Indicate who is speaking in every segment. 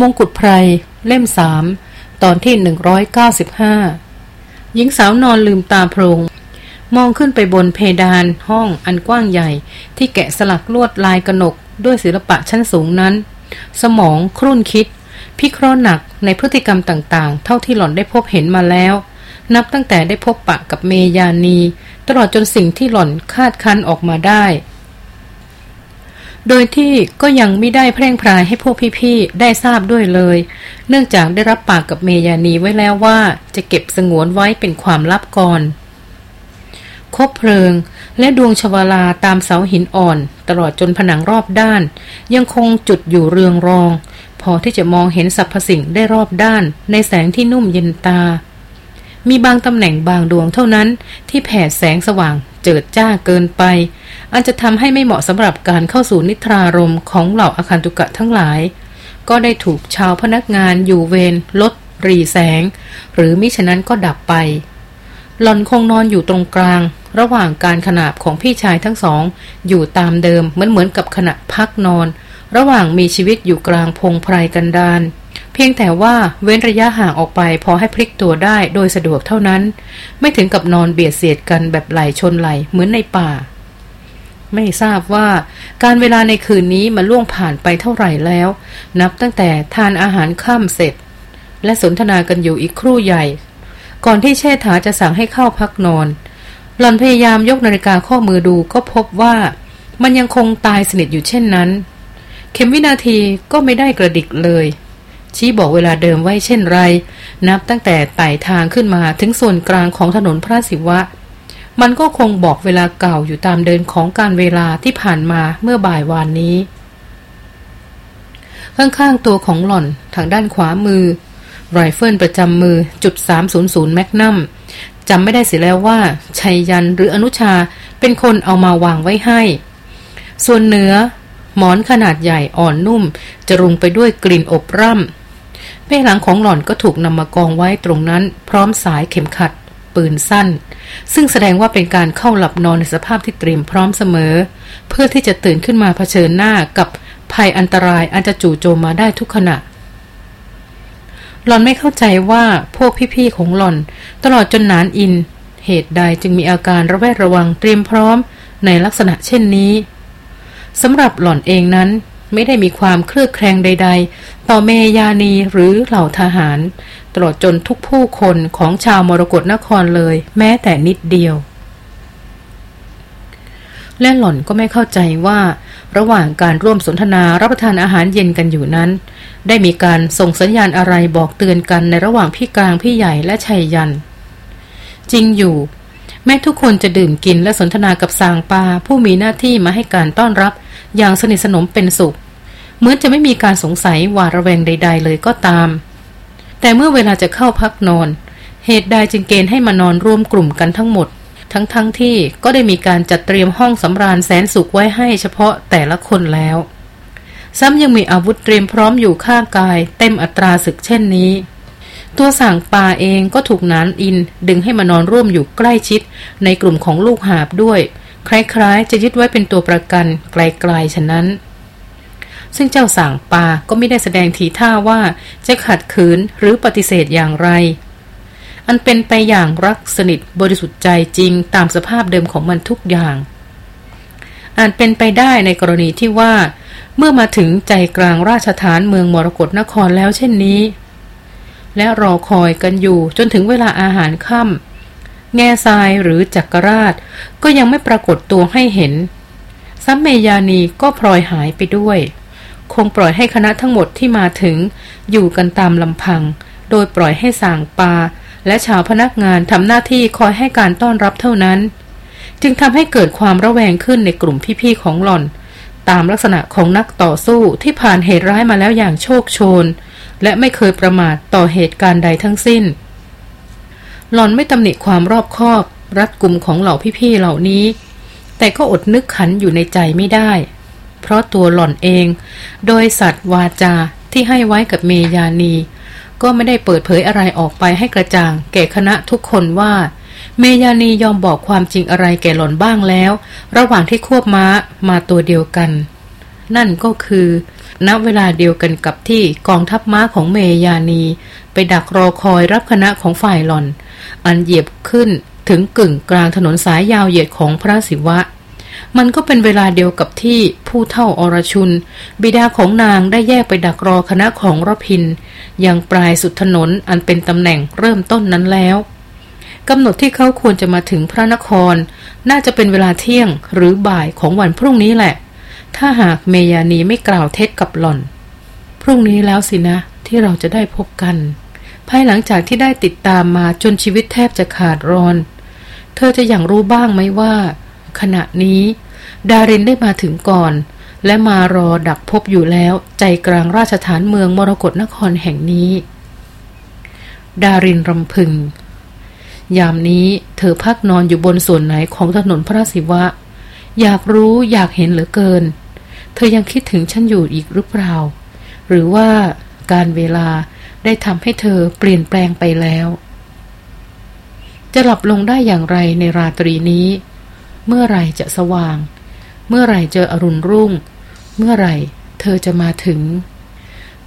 Speaker 1: มงกุฎไพร เล่มสามตอนที่หนึ่งร้อยเก้าสิบห้าหญิงสาวนอนลืมตาโพรง มองขึ้นไปบนเพดานห้องอันกว้างใหญ่ ที่แกะสลักลวดลายกระหนก ด้วยศิลปะชั้นสูงนั้น สมองครุ่นคิด พิเคราะห์หนักในพฤติกรรมต่างๆ เท่าที่หล่อนได้พบเห็นมาแล้ว นับตั้งแต่ได้พบปะกับเมยานี ตลอดจนสิ่งที่หล่อนคาดคันออกมาได้ โดยที่ก็ยังไม่ได้แพร่งพรายให้พวกพี่ๆ ได้ทราบด้วยเลย เนื่องจากได้รับปากกับเมยานีไว้แล้วว่าจะเก็บสงวนไว้เป็นความลับก่อนคบเพลิง และดวงชวาลาตามเสาหินอ่อน ตลอดจนผนังรอบด้าน ยังคงจุดอยู่เรืองรอง พอที่จะมองเห็นสรรพสิ่งได้รอบด้าน ในแสงที่นุ่มเย็นตา มีบางตำแหน่งบางดวงเท่านั้นที่แผดแสงสว่าง เจิดจ้าเกินไป อันจะทำให้ไม่เหมาะสำหรับการเข้าสู่นิทรารมของเหล่าอาคันตุกะทั้งหลาย ก็ได้ถูกชาวพนักงานอยู่เวรลด รีแสง หรือมิฉะนั้นก็ดับไป หลอนคงนอนอยู่ตรงกลาง ระหว่างการขนาบของพี่ชายทั้งสอง อยู่ตามเดิมเหมือนเหมือนกับขณะพักนอน ระหว่างมีชีวิตอยู่กลางพงไพรกันดาน เพียงแต่ว่าเว้นระยะห่างออกไปพอให้พลิกตัวได้โดยสะดวกเท่านั้น ไม่ถึงกับนอนเบียดเสียดกันแบบไหลชนไหลเหมือนในป่า ไม่ทราบว่าการเวลาในคืนนี้มันล่วงผ่านไปเท่าไหร่แล้ว นับตั้งแต่ทานอาหารค่ำเสร็จ และสนทนากันอยู่อีกครู่ใหญ่ ก่อนที่เชษฐาจะสั่งให้เข้าพักนอน หล่อนพยายามยกนาฬิกาข้อมือดูก็พบว่ามันยังคงตายสนิทอยู่เช่นนั้น เข็มวินาทีก็ไม่ได้กระดิกเลย ชี้บอกเวลาเดิมไว้เช่นไร นับตั้งแต่ไต่ทางขึ้นมาถึงส่วนกลางของถนนพระศิวะ มันก็คงบอกเวลาเก่าอยู่ตามเดินของการเวลาที่ผ่านมาเมื่อบ่ายวานนี้ ข้างๆตัวของหล่อนทางด้านขวามือไรเฟิลประจำมือจุด300แมกนัมจำไม่ได้เสียแล้วว่าชัยยันหรืออนุชาเป็นคนเอามาวางไว้ให้ ส่วนเนื้อหมอนขนาดใหญ่อ่อนนุ่ม จะรุงไปด้วยกลิ่นอบร่ำ เป้หลังของหล่อนก็ถูกนำมากองไว้ตรงนั้น พร้อมสายเข็มขัด ปืนสั้น ซึ่งแสดงว่าเป็นการเข้าหลับนอนในสภาพที่เตรียมพร้อมเสมอ เพื่อที่จะตื่นขึ้นมาเผชิญหน้ากับภัยอันตรายอันจะจู่โจมมาได้ทุกขณะหล่อนไม่เข้าใจว่าพวกพี่ๆของหล่อน ตลอดจนนานอิน เหตุใดจึงมีอาการระแวดระวังเตรียมพร้อมในลักษณะเช่นนี้สำหรับหล่อนเองนั้น ไม่ได้มีความเครือบแคลงใด ๆ ต่อเมยานีหรือเหล่าทหาร ตลอดจนทุกผู้คนของชาวมรกรนครเลย แม้แต่นิดเดียว และหล่อนก็ไม่เข้าใจว่า ระหว่างการร่วมสนทนารับประทานอาหารเย็นกันอยู่นั้น ได้มีการส่งสัญญาณอะไรบอกเตือนกันในระหว่างพี่กลางพี่ใหญ่และชัยยันจริงอยู่ แม้ทุกคนจะดื่มกินและสนทนากับสางปาผู้มีหน้าที่มาให้การต้อนรับ อย่างสนิทสนมเป็นสุข เหมือนจะไม่มีการสงสัยหวาดระแวงใด ๆ เลยก็ตาม แต่เมื่อเวลาจะเข้าพักนอน เหตุใดจึงเกณฑ์ให้มานอนร่วมกลุ่มกันทั้งหมด ทั้งๆทที่ก็ได้มีการจัดเตรียมห้องสำราญแสนสุขไว้ให้เฉพาะแต่ละคนแล้ว ซ้ำยังมีอาวุธเตรียมพร้อมอยู่ข้างกาย เต็มอัตราศึกเช่นนี้ ตัวสั่งปาเองก็ถูกนานอิน ดึงให้มานอนร่วมอยู่ใกล้ชิด ในกลุ่มของลูกหาบด้วย คล้ายๆ จะยึดไว้เป็นตัวประกันไกลๆฉะนั้น ซึ่งเจ้าสั่งปาก็ไม่ได้แสดงทีท่าว่าจะขัดขืนหรือปฏิเสธอย่างไร อันเป็นไปอย่างรักสนิทบริสุทธิ์ใจจริงตามสภาพเดิมของมันทุกอย่าง อาจเป็นไปได้ในกรณีที่ว่า เมื่อมาถึงใจกลางราชฐานเมืองมรกรนครแล้วเช่นนี้ และรอคอยกันอยู่จนถึงเวลาอาหารค่ำแง่ทรายหรือจักรราช ก็ยังไม่ปรากฏตัวให้เห็นซัมเมยานีก็พลอยหายไปด้วย คงปล่อยให้คณะทั้งหมดที่มาถึง อยู่กันตามลำพัง โดยปล่อยให้สางปา และชาวพนักงานทำหน้าที่คอยให้การต้อนรับเท่านั้น จึงทำให้เกิดความระแวงขึ้นในกลุ่มพี่ๆของหล่อน ตามลักษณะของนักต่อสู้ที่ผ่านเหตุร้ายมาแล้วอย่างโชคโชน และไม่เคยประมาทต่อเหตุการณ์ใดทั้งสิ้น หล่อนไม่ตำหนิความรอบคอบ รัดกลุ่มของเหล่าพี่ๆเหล่านี้ แต่ก็อดนึกขันอยู่ในใจไม่ได้ เพราะตัวหล่อนเอง โดยสัตว์วาจาที่ให้ไว้กับเมยานี ก็ไม่ได้เปิดเผยอะไรออกไปให้กระจ่าง แก่คณะทุกคนว่า เมยานียอมบอกความจริงอะไรแก่หล่อนบ้างแล้ว ระหว่างที่ควบม้ามาตัวเดียวกัน นั่นก็คือณเวลาเดียวกันกับที่กองทัพม้าของเมยานี ไปดักรอคอยรับคณะของฝ่ายหลอน อันเหยียบขึ้นถึงกึ่งกลางถนนสายยาวเหยียดของพระศิวะ มันก็เป็นเวลาเดียวกับที่ผู้เท่าอรชุน บิดาของนางได้แยกไปดักรอคณะของรพินยังปลายสุดถนนอันเป็นตำแหน่งเริ่มต้นนั้นแล้วกำหนดที่เขาควรจะมาถึงพระนคร น่าจะเป็นเวลาเที่ยงหรือบ่ายของวันพรุ่งนี้แหละ ถ้าหากเมยานีไม่กล่าวเท็จกับหล่อน พรุ่งนี้แล้วสินะที่เราจะได้พบกัน ภายหลังจากที่ได้ติดตามมาจนชีวิตแทบจะขาดรอน เธอจะอย่างรู้บ้างไหมว่า ขณะนี้ ดารินได้มาถึงก่อน และมารอดักพบอยู่แล้วใจกลางราชฐานเมืองมรกรนครแห่งนี้ ดารินรำพึง ยามนี้เธอพักนอนอยู่บนส่วนไหนของถนนพระศิวะ อยากรู้อยากเห็นเหลือเกิน เธอยังคิดถึงฉันอยู่อีกหรือเปล่า หรือว่าการเวลาได้ทำให้เธอเปลี่ยนแปลงไปแล้ว จะหลับลงได้อย่างไรในราตรีนี้ เมื่อไรจะสว่าง เมื่อไรเจออรุณรุ่ง เมื่อไรเธอจะมาถึง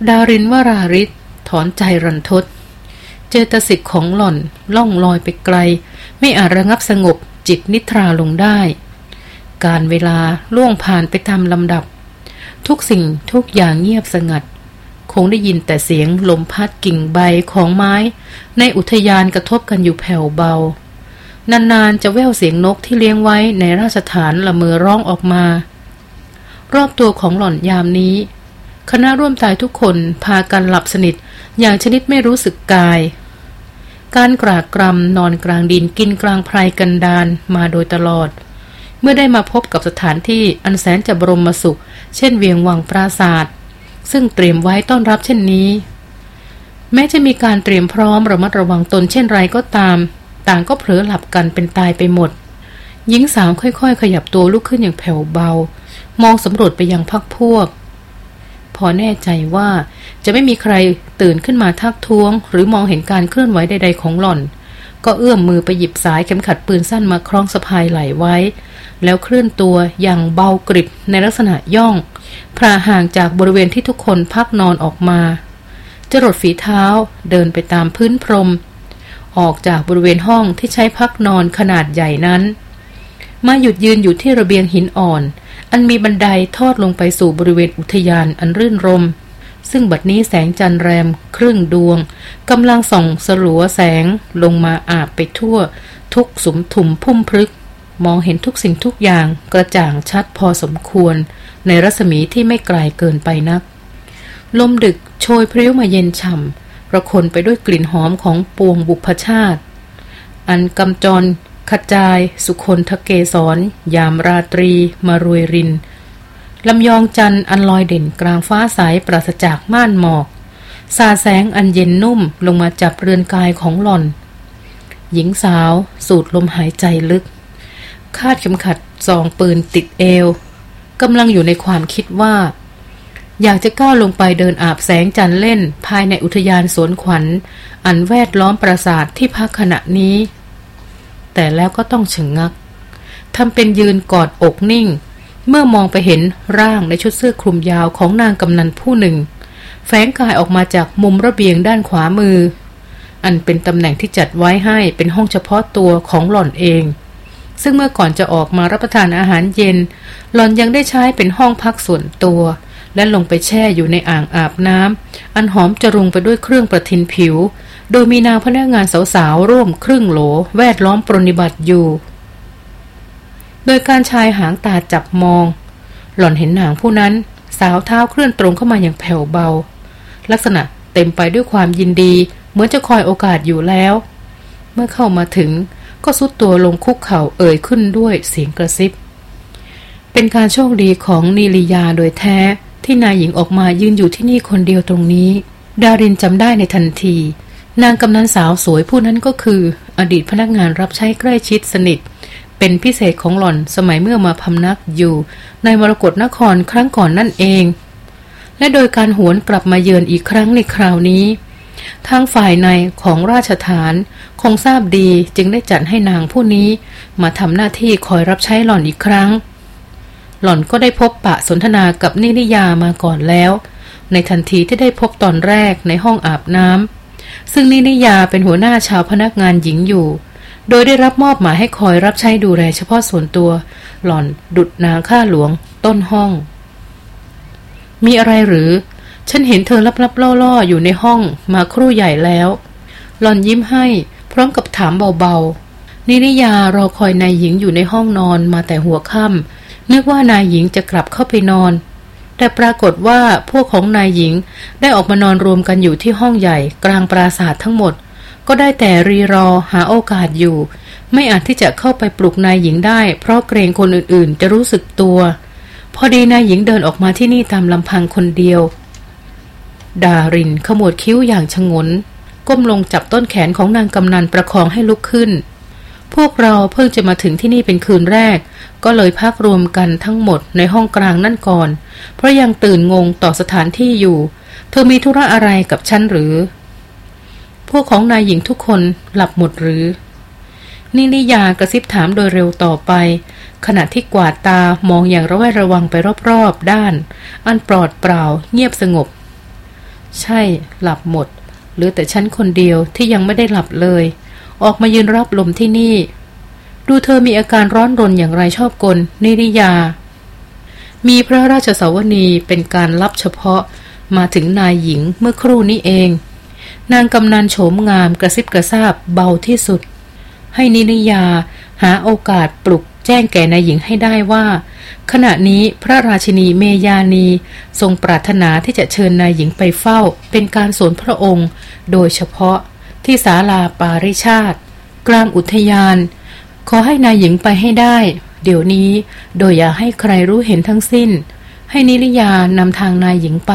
Speaker 1: ดารินวราริศถอนใจรันทด เจตสิกของหล่อนล่องลอยไปไกล ไม่อาจระงับสงบจิตนิทราลงได้ การเวลาล่วงผ่านไปตามลำดับ ทุกสิ่งทุกอย่างเงียบสงัด คงได้ยินแต่เสียงลมพัดกิ่งใบของไม้ ในอุทยานกระทบกันอยู่แผ่วเบา นานๆจะแว่วเสียงนกที่เลี้ยงไว้ในราชฐานละเมอร้องออกมา รอบตัวของหล่อนยามนี้ คณะร่วมตายทุกคนพากันหลับสนิทอย่างชนิดไม่รู้สึกกาย การกรากกรำนอนกลางดินกินกลางไพรกันดานมาโดยตลอด เมื่อได้มาพบกับสถานที่อันแสนจะบรมสุข เช่นเวียงวังปราศาสตร์ซึ่งเตรียมไว้ต้อนรับเช่นนี้ แม้จะมีการเตรียมพร้อมระมัดระวังตนเช่นไรก็ตาม ต่างก็เผลอหลับกันเป็นตายไปหมด หญิงสาวค่อยๆ ขยับตัวลุกขึ้นอย่างแผ่วเบา มองสำรวจไปยังพักพวก พอแน่ใจว่าจะไม่มีใครตื่นขึ้นมาทักท้วง หรือมองเห็นการเคลื่อนไหวใด ๆ ของหล่อน ก็เอื้อมมือไปหยิบสายเข็มขัดปืนสั้นมาคล้องสะพายไหลไว้ แล้วเคลื่อนตัวอย่างเบากริบในลักษณะย่อง พราห่างจากบริเวณที่ทุกคนพักนอนออกมา จรดฝีเท้าเดินไปตามพื้นพรม ออกจากบริเวณห้องที่ใช้พักนอนขนาดใหญ่นั้น มาหยุดยืนอยู่ที่ระเบียงหินอ่อน อันมีบันไดทอดลงไปสู่บริเวณอุทยานอันรื่นรม ซึ่งบัดนี้แสงจันแรมครึ่งดวงกำลังส่องสลัวแสงลงมาอาบไปทั่ว ทุกสุมถุมพุ่มพลึก มองเห็นทุกสิ่งทุกอย่างกระจ่างชัดพอสมควร ในรัศมีที่ไม่ไกลเกินไปนัก ลมดึกโชยพริ้วมาเย็นฉ่ำประคนไปด้วยกลิ่นหอมของปวงบุพชาติ อันกำจรขจาย สุคนทะเกสรยามราตรี มารวยริน ลำยองจันอันลอยเด่นกลางฟ้าใสปราศจากม่านหมอก สาแสงอันเย็นนุ่มลงมาจับเรือนกายของหล่อน หญิงสาวสูดลมหายใจลึก คาดเข็มขัดซองปืนติดเอวกำลังอยู่ในความคิดว่า อยากจะก้าวลงไปเดินอาบแสงจันเล่นภายในอุทยานสวนขวัญ อันแวดล้อมปราสาทที่พักขณะนี้ แต่แล้วก็ต้องชะงงักทำเป็นยืนกอดอกนิ่ง เมื่อมองไปเห็นร่างในชุดเสื้อคลุมยาวของนางกำนันผู้หนึ่ง แฝงกายออกมาจากมุมระเบียงด้านขวามือ อันเป็นตำแหน่งที่จัดไว้ให้เป็นห้องเฉพาะตัวของหล่อนเอง ซึ่งเมื่อก่อนจะออกมารับประทานอาหารเย็น หล่อนยังได้ใช้เป็นห้องพักส่วนตัว และลงไปแช่อยู่ในอ่างอาบน้ำอันหอมจรุงไปด้วยเครื่องประทินผิว โดยมีนางพนักงานสาวๆร่วมครึ่งโหล แวดล้อมปรนิบัติอยู่ โดยการชายหางตาจับมอง หล่อนเห็นนางผู้นั้น สาวเท้าเคลื่อนตรงเข้ามาอย่างแผ่วเบา ลักษณะเต็มไปด้วยความยินดี เหมือนจะคอยโอกาสอยู่แล้ว เมื่อเข้ามาถึงก็สุดตัวลงคุกเข่าเอ่ยขึ้นด้วยเสียงกระซิบ เป็นการโชคดีของนิลิยาโดยแท้ที่นายหญิงออกมายืนอยู่ที่นี่คนเดียวตรงนี้ ดารินจำได้ในทันที นางกำนันสาวสวยผู้นั้นก็คือ อดีตพนักงานรับใช้ใกล้ชิดสนิท เป็นพิเศษของหล่อนสมัยเมื่อมาพำนักอยู่ ในมรกรนครครั้งก่อนนั่นเอง และโดยการหวนกลับมาเยือนอีกครั้งในคราวนี้ ทางฝ่ายในของราชฐานคงทราบดีจึงได้จัดให้นางผู้นี้ มาทำหน้าที่คอยรับใช้หล่อนอีกครั้ง หล่อนก็ได้พบปะสนทนากับนินิยามาก่อนแล้ว ในทันทีที่ได้พบตอนแรกในห้องอาบน้ำซึ่งนินิยาเป็นหัวหน้าชาวพนักงานหญิงอยู่ โดยได้รับมอบหมายให้คอยรับใช้ดูแลเฉพาะส่วนตัว หล่อนดุดนางข้าหลวง ต้นห้อง มีอะไรหรือ ฉันเห็นเธอลับๆล่อๆ อยู่ในห้องมาครู่ใหญ่แล้ว หล่อนยิ้มให้ พร้อมกับถามเบาๆนินิยารอคอยนายหญิงอยู่ในห้องนอนมาแต่หัวค่ำนึกว่านายหญิงจะกลับเข้าไปนอน แต่ปรากฏว่าพวกของนายหญิงได้ออกมานอนรวมกันอยู่ที่ห้องใหญ่กลางปราสาททั้งหมด ก็ได้แต่รีรอหาโอกาสอยู่ ไม่อาจที่จะเข้าไปปลุกนายหญิงได้ เพราะเกรงคนอื่นๆ จะรู้สึกตัว พอดีนายหญิงเดินออกมาที่นี่ตามลำพังคนเดียว ดารินขมวดคิ้วอย่างชงน ก้มลงจับต้นแขนของนางกำนันประคองให้ลุกขึ้น พวกเราเพิ่งจะมาถึงที่นี่เป็นคืนแรก ก็เลยพักรวมกันทั้งหมดในห้องกลางนั่นก่อน เพราะยังตื่นงงต่อสถานที่อยู่ เธอมีธุระอะไรกับฉันหรือ พวกของนายหญิงทุกคนหลับหมดหรือ นินิยากระซิบถามโดยเร็วต่อไป ขณะที่กวาดตามองอย่างระแวดระวังไปรอบๆด้าน อันปลอดเปล่า เงียบสงบ ใช่ หลับหมดหรือแต่ฉันคนเดียวที่ยังไม่ได้หลับเลย ออกมายืนรับลมที่นี่ ดูเธอมีอาการร้อนรนอย่างไรชอบกลนิริยา มีพระราชสาวนีเป็นการรับเฉพาะมาถึงนายหญิงเมื่อครู่นี้เอง นางกำนันโฉมงามกระซิบกระซาบเบาที่สุด ให้นิรยาหาโอกาสปลุกแจ้งแก่นายหญิงให้ได้ว่า ขณะนี้พระราชินีเมยานีทรงปรารถนาที่จะเชิญนายหญิงไปเฝ้า เป็นการสวนพระองค์ โดยเฉพาะที่ศาลาปาริชาติ กลางอุทยาน ขอให้นายหญิงไปให้ได้ เดี๋ยวนี้โดยอย่าให้ใครรู้เห็นทั้งสิ้น ให้นิริยานำทางนายหญิงไป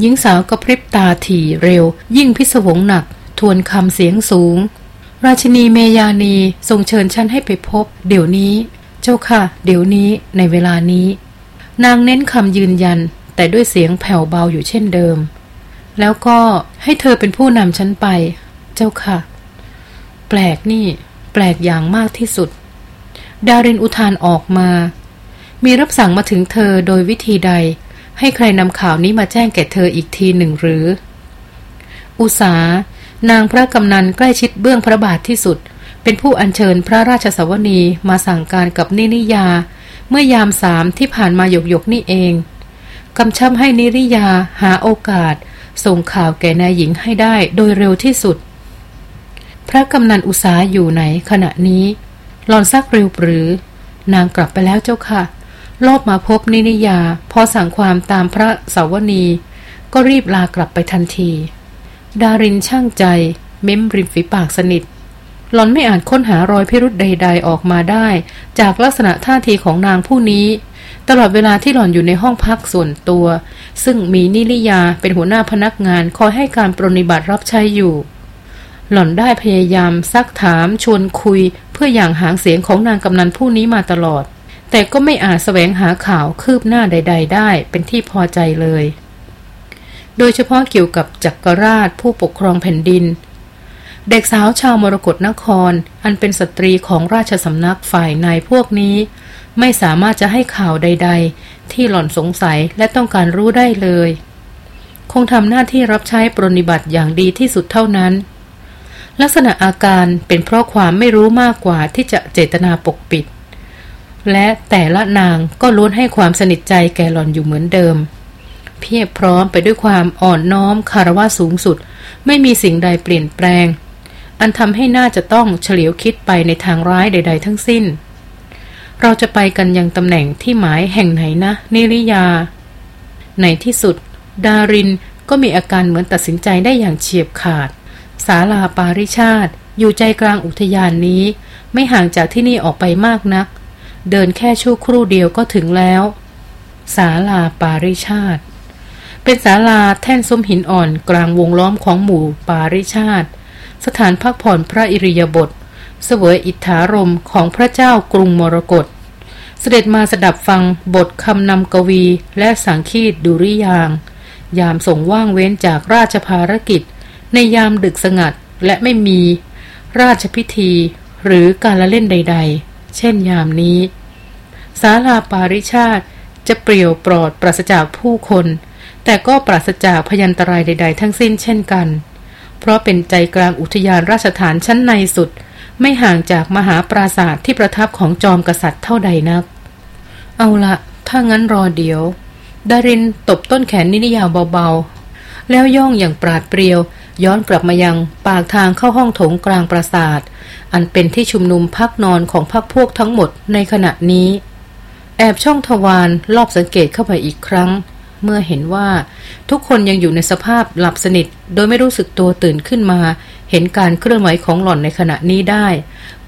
Speaker 1: หญิงสาวกระพริบตาถี่เร็ว ยิ่งพิศวงหนัก ทวนคำเสียงสูง ราชินีเมยานีทรงเชิญฉันให้ไปพบ เดี๋ยวนี้ เจ้าค่ะ เดี๋ยวนี้ในเวลานี้ นางเน้นคำยืนยัน แต่ด้วยเสียงแผ่วเบาอยู่เช่นเดิม แล้วก็ให้เธอเป็นผู้นำฉันไป เจ้าค่ะ แปลกนี่ แปลกอย่างมากที่สุด ดารินอุทานออกมา มีรับสั่งมาถึงเธอโดยวิธีใด ให้ใครนำข่าวนี้มาแจ้งแก่เธออีกทีหนึ่งหรือ อุสานางพระกำนันใกล้ชิดเบื้องพระบาทที่สุด เป็นผู้อัญเชิญพระราชสวนีมาสั่งการกับนินิยา เมื่อยามสามที่ผ่านมาหยกหยกนี่เองกำชับให้นิริยาหาโอกาส ส่งข่าวแก่นายหญิงให้ได้โดยเร็วที่สุด พระกำนันอุษาอยู่ไหนขณะนี้หลอนซักเร็วปรือนางกลับไปแล้วเจ้าค่ะ รอบมาพบนินิยา พอสั่งความตามพระสาวนี ก็รีบลากลับไปทันที ดารินช่างใจ เม้มริมฝีปากสนิท หลอนไม่อาจค้นหารอยพิรุษใด ๆออกมาได้ จากลักษณะท่าทีของนางผู้นี้ ตลอดเวลาที่หล่อนอยู่ในห้องพักส่วนตัว ซึ่งมีนิริยาเป็นหัวหน้าพนักงานคอยให้การปรนิบัติรับใช้อยู่ หล่อนได้พยายามซักถามชวนคุย เพื่ออย่างหางเสียงของนางกำนันผู้นี้มาตลอด แต่ก็ไม่อาจแสวงหาข่าวคืบหน้าใด ๆ ได้เป็นที่พอใจเลย โดยเฉพาะเกี่ยวกับจักรราชผู้ปกครองแผ่นดิน เด็กสาวชาวมรกรนคร อันเป็นสตรีของราชสำนักฝ่ายนายพวกนี้ ไม่สามารถจะให้ข่าวใด ๆ ที่หล่อนสงสัยและต้องการรู้ได้เลย คงทำหน้าที่รับใช้ปรนิบัติอย่างดีที่สุดเท่านั้นลักษณะอาการเป็นเพราะความไม่รู้มากกว่าที่จะเจตนาปกปิด และแต่ละนางก็ล้วนให้ความสนิทใจแก่หล่อนอยู่เหมือนเดิม เพียบพร้อมไปด้วยความอ่อนน้อมคารวะสูงสุด ไม่มีสิ่งใดเปลี่ยนแปลง อันทำให้น่าจะต้องเฉลียวคิดไปในทางร้ายใด ๆ ทั้งสิ้น เราจะไปกันยังตำแหน่งที่หมายแห่งไหนนะ นิริยา ในที่สุด ดารินก็มีอาการเหมือนตัดสินใจได้อย่างเฉียบขาด ศาลาปาริชาติ อยู่ใจกลางอุทยานนี้ ไม่ห่างจากที่นี่ออกไปมากนัก เดินแค่ชั่วครู่เดียวก็ถึงแล้วศาลาปาริชาติ เป็นศาลาแท่นซุ้มหินอ่อนกลางวงล้อมของหมู่ปาริชาติ สถานพักผ่อนพระอิริยาบถเสวยอิทธารมของพระเจ้ากรุงมรกตเสด็จมาสดับฟังบทคำนำกวีและสังคีตดุริยาง ยามส่งว่างเว้นจากราชภารกิจ ในยามดึกสงัดและไม่มี ราชพิธีหรือการละเล่นใด ๆ เช่นยามนี้ศาลาปาริชาติจะเปรี่ยวปลอดปราศจากผู้คน แต่ก็ปราศจากพยันตรายใด ๆ ทั้งสิ้นเช่นกัน เพราะเป็นใจกลางอุทยานราชฐานชั้นในสุด ไม่ห่างจากมหาปราศาสตร์ที่ประทับของจอมกษัตริย์เท่าใดนัก เอาละถ้างั้นรอเดี๋ยว ดารินตบต้นแขนนิยาวเบาๆ แล้วย่องอย่างปราดเปรียว ย้อนกลับมายังปากทางเข้าห้องโถงกลางปราสาท อันเป็นที่ชุมนุมพักนอนของพักพวกทั้งหมดในขณะนี้ แอบช่องทวารรอบสังเกตเข้าไปอีกครั้ง เมื่อเห็นว่าทุกคนยังอยู่ในสภาพหลับสนิท โดยไม่รู้สึกตัวตื่นขึ้นมา เห็นการเคลื่อนไหวของหล่อนในขณะนี้ได้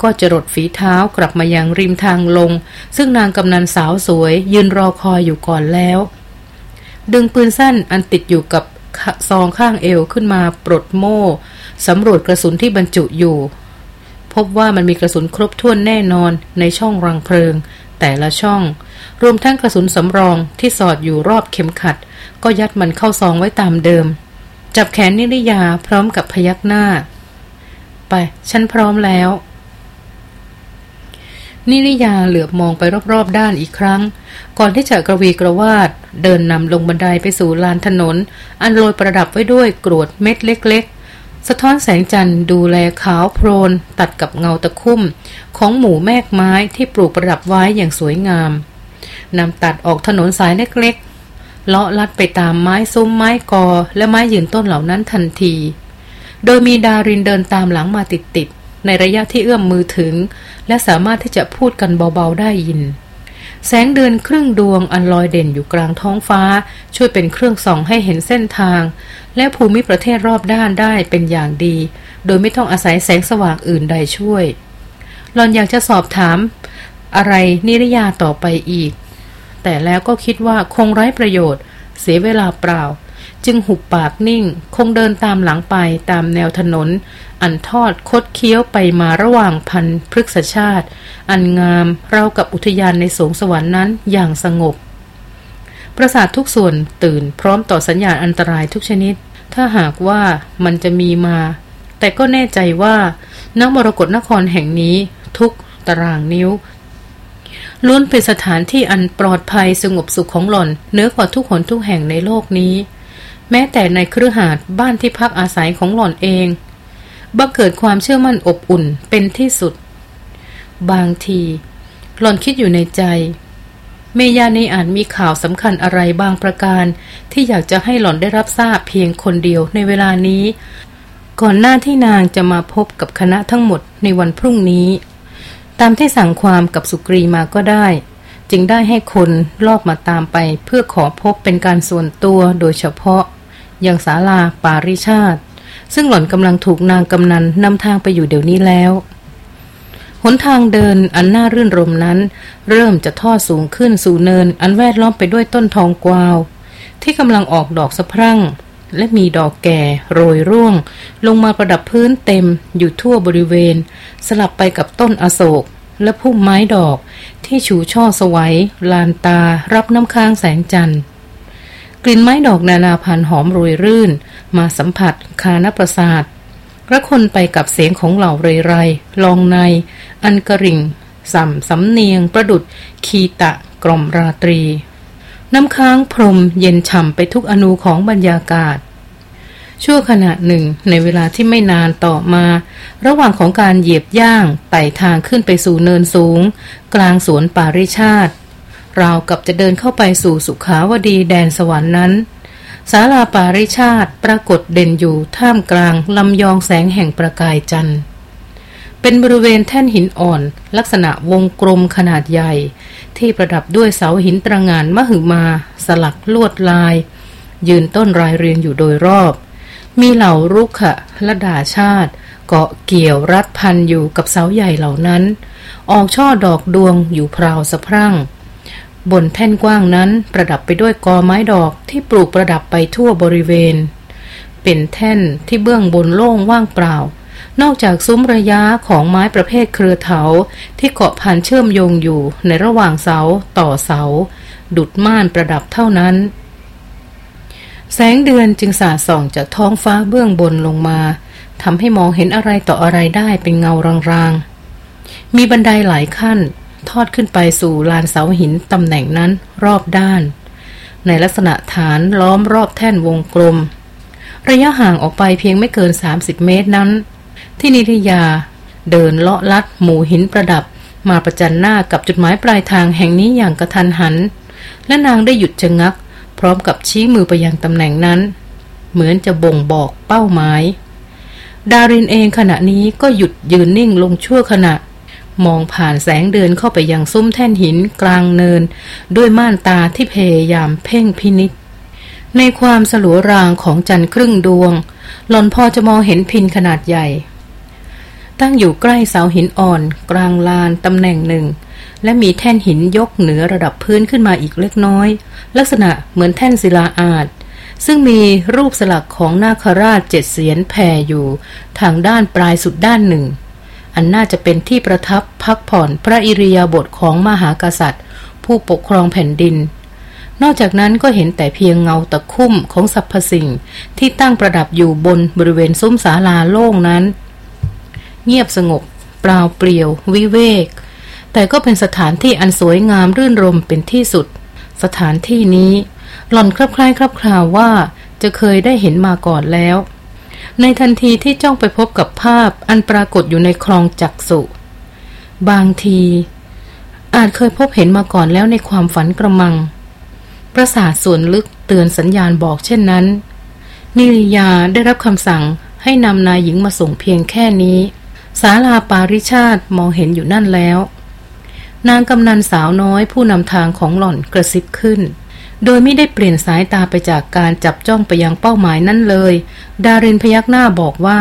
Speaker 1: ก็จะรดฝีเท้ากลับมายังริมทางลง ซึ่งนางกำนันสาวสวย ยืนรอคอยอยู่ก่อนแล้วดึงปืนสั้นอันติดอยู่กับ ซองข้างเอวขึ้นมาปลดโม่สำรวจกระสุนที่บรรจุอยู่ พบว่ามันมีกระสุนครบถ้วนแน่นอนในช่องรังเพลิง แต่ละช่อง รวมทั้งกระสุนสำรองที่สอดอยู่รอบเข็มขัด ก็ยัดมันเข้าซองไว้ตามเดิม จับแขนนิริยาพร้อมกับพยักหน้า ไป ฉันพร้อมแล้ว นิริยาเหลือบมองไปรอบๆด้านอีกครั้ง ก่อนที่จะกระวีกระวาด เดินนำลงบันไดไปสู่ลานถนน อันโรยประดับไว้ด้วยกรวดเม็ดเล็กๆ สะท้อนแสงจันทร์ดูแลขาวโพลนตัดกับเงาตะคุ่ม ของหมู่แมกไม้ที่ปลูกประดับไว้อย่างสวยงามนำตัดออกถนนสายเล็กๆ เลาะลัดไปตามไม้ซุ้มไม้กอ และไม้ยืนต้นเหล่านั้นทันที โดยมีดารินเดินตามหลังมาติดๆ ในระยะที่เอื้อมมือถึง และสามารถที่จะพูดกันเบาๆได้ยิน แสงเดือนครึ่งดวงอันลอยเด่นอยู่กลางท้องฟ้า ช่วยเป็นเครื่องส่องให้เห็นเส้นทาง และภูมิประเทศรอบด้านได้เป็นอย่างดี โดยไม่ต้องอาศัยแสงสว่างอื่นใดช่วยหลอนอยากจะสอบถาม อะไรนิรยาต่อไปอีก แต่แล้วก็คิดว่าคงไร้ประโยชน์ เสียเวลาเปล่า จึงหุบปากนิ่ง คงเดินตามหลังไปตามแนวถนน อันทอดคดเคี้ยวไปมาระหว่างพันพฤกษชาติ อันงามเรากับอุทยานในสงสวรรค์นั้นอย่างสงบ ประสาททุกส่วนตื่นพร้อมต่อสัญญาณอันตรายทุกชนิด ถ้าหากว่ามันจะมีมา แต่ก็แน่ใจว่า นักมรกรนครแห่งนี้ ทุกตารางนิ้วล้วนเป็นสถานที่อันปลอดภัยสงบสุขของหล่อนเนื้อกว่าทุกหนทุกแห่งในโลกนี้ แม้แต่ในเครือหาดบ้านที่พักอาศัยของหล่อนเองบังเกิดความเชื่อมั่นอบอุ่นเป็นที่สุด บางที หล่อนคิดอยู่ในใจ เมยานีอาจมีข่าวสำคัญอะไรบางประการ ที่อยากจะให้หล่อนได้รับทราบเพียงคนเดียวในเวลานี้ ก่อนหน้าที่นางจะมาพบกับคณะทั้งหมดในวันพรุ่งนี้ ตามที่สั่งความกับสุกรีมาก็ได้ จึงได้ให้คนลอบมาตามไปเพื่อขอพบเป็นการส่วนตัวโดยเฉพาะ ยังศาลาปาริชาติ ซึ่งหล่อนกำลังถูกนางกำนันนำทางไปอยู่เดี๋ยวนี้แล้ว หนทางเดินอันน่ารื่นรมนั้น เริ่มจะทอดสูงขึ้นสู่เนิน อันแวดล้อมไปด้วยต้นทองกวาว ที่กำลังออกดอกสะพรั่ง และมีดอกแก่ โรยร่วง ลงมาประดับพื้นเต็มอยู่ทั่วบริเวณ สลับไปกับต้นอโศกและพุ่มไม้ดอกที่ชูช่อสวัยลานตารับน้ำค้างแสงจันทร์ กลิ่นไม้ดอกนานาพันธุ์หอมรวยรื่น มาสัมผัสคานประสาทระคนไปกับเสียงของเหล่าเรไร ลองใน อันกระริ่งสัมสำเนียง ประดุดคีตะกล่อมราตรี น้ำค้างพรมเย็นฉ่ำไปทุกอนูของบรรยากาศ ชั่วขณะหนึ่ง ในเวลาที่ไม่นานต่อมา ระหว่างของการเหยียบย่างไต่ทางขึ้นไปสู่เนินสูง กลางสวนปาริชาติ ราวกับจะเดินเข้าไปสู่สุขาวดีแดนสวรรค์นั้นศาลาปาริชาติปรากฏเด่นอยู่ท่ามกลางลำยองแสงแห่งประกายจันทร์ เป็นบริเวณแท่นหินอ่อน ลักษณะวงกลมขนาดใหญ่ ที่ประดับด้วยเสาหินตระงานมหึมา สลักลวดลาย ยืนต้นรายเรียงอยู่โดยรอบ มีเหล่ารุกขะละดาชาติ เกาะเกี่ยวรัดพันอยู่กับเสาใหญ่เหล่านั้น ออกช่อดอกดวงอยู่พราวสะพรั่ง บนแท่นกว้างนั้นประดับไปด้วยกอไม้ดอกที่ปลูกประดับไปทั่วบริเวณ เป็นแท่นที่เบื้องบนโล่งว่างเปล่า นอกจากซุ้มระยะของไม้ประเภทเครือเถาที่เกาะพันเชื่อมโยงอยู่ในระหว่างเสาต่อเสา ดุดม่านประดับเท่านั้น แสงเดือนจึงสาดส่องจากท้องฟ้าเบื้องบนลงมาทำให้มองเห็นอะไรต่ออะไรได้เป็นเงารางๆมีบันไดหลายขั้น ทอดขึ้นไปสู่ลานเสาหินตำแหน่งนั้นรอบด้าน ในลักษณะฐานล้อมรอบแท่นวงกลม ระยะห่างออกไปเพียงไม่เกิน 30 เมตรนั้น ที่นิทยาเดินเลาะลัดหมู่หินประดับ มาประจันหน้ากับจุดหมายปลายทางแห่งนี้อย่างกระทันหัน และนางได้หยุดชะงัก พร้อมกับชี้มือไปยังตำแหน่งนั้น เหมือนจะบ่งบอกเป้าหมาย ดารินเองขณะนี้ก็หยุดยืนนิ่งลงชั่วขณะ มองผ่านแสงเดินเข้าไปยังซุ้มแท่นหินกลางเนิน ด้วยม่านตาที่พยายามเพ่งพินิษในความสลัวรางของจันทร์ครึ่งดวง หลอนพอจะมองเห็นพินขนาดใหญ่ ตั้งอยู่ใกล้เสาหินอ่อน กลางลานตำแหน่งหนึ่ง และมีแท่นหินยกเหนือระดับพื้นขึ้นมาอีกเล็กน้อย ลักษณะเหมือนแท่นศิลาอาจซึ่งมีรูปสลักของนาคราชเจ็ดเสียนแผ่อยู่ ทางด้านปลายสุดด้านหนึ่ง อันน่าจะเป็นที่ประทับพักผ่อนพระอิริยาบถของมหากษัตริย์ ผู้ปกครองแผ่นดิน นอกจากนั้นก็เห็นแต่เพียงเงาตะคุ่มของสรรพสิ่ง ที่ตั้งประดับอยู่บนบริเวณซุ้มศาลาโล่งนั้น เงียบสงบ เปล่าเปลี่ยว วิเวก แต่ก็เป็นสถานที่อันสวยงามรื่นรมเป็นที่สุด สถานที่นี้ หล่อนคลับคล้ายคลับคลาวว่าจะเคยได้เห็นมาก่อนแล้ว ในทันทีที่จ้องไปพบกับภาพอันปรากฏอยู่ในคลองจักสุ บางที อาจเคยพบเห็นมาก่อนแล้วในความฝันกระมัง ประสาทส่วนลึกเตือนสัญญาณบอกเช่นนั้น นิริยาได้รับคำสั่งให้นำนายหญิงมาส่งเพียงแค่นี้ศาลาปาริชาติมองเห็นอยู่นั่นแล้ว นางกำนันสาวน้อยผู้นำทางของหล่อนกระซิบขึ้น โดยไม่ได้เปลี่ยนสายตาไปจากการจับจ้องไปยังเป้าหมายนั่นเลย ดารินพยักหน้าบอกว่า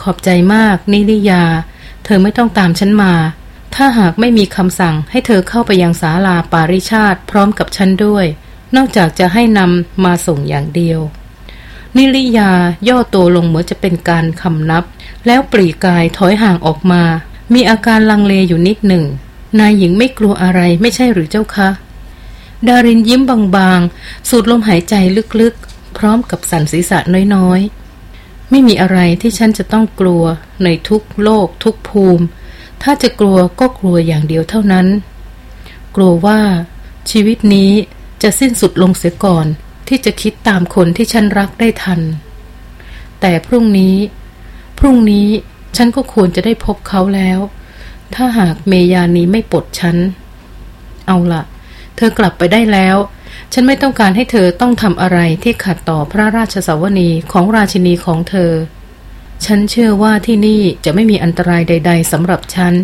Speaker 1: ขอบใจมาก นิริยา เธอไม่ต้องตามฉันมา ถ้าหากไม่มีคำสั่งให้เธอเข้าไปยังศาลาปาริชาติพร้อมกับฉันด้วย นอกจากจะให้นำมาส่งอย่างเดียว นิริยาย่อตัวลงเหมือนจะเป็นการคำนับ แล้วปรีกายถอยห่างออกมา มีอาการลังเลอยู่นิดหนึ่งนายหญิงไม่กลัวอะไรไม่ใช่หรือเจ้าคะ ดารินยิ้มบางๆ สูดลมหายใจลึกๆ พร้อมกับสั่นศีรษะน้อยๆ ไม่มีอะไรที่ฉันจะต้องกลัวในทุกโลก ทุกภูมิ ถ้าจะกลัวก็กลัวอย่างเดียวเท่านั้น กลัวว่า ชีวิตนี้จะสิ้นสุดลงเสียก่อน ที่จะคิดตามคนที่ฉันรักได้ทัน แต่พรุ่งนี้ พรุ่งนี้ฉันก็ควรจะได้พบเขาแล้ว ถ้าหากเมยานีไม่ปลดฉัน เอาละ เธอกลับไปได้แล้ว ฉันไม่ต้องการให้เธอต้องทำอะไรที่ขัดต่อพระราชสวนีของราชินีของเธอ ฉันเชื่อว่าที่นี่จะไม่มีอันตรายใด ๆสำหรับฉัน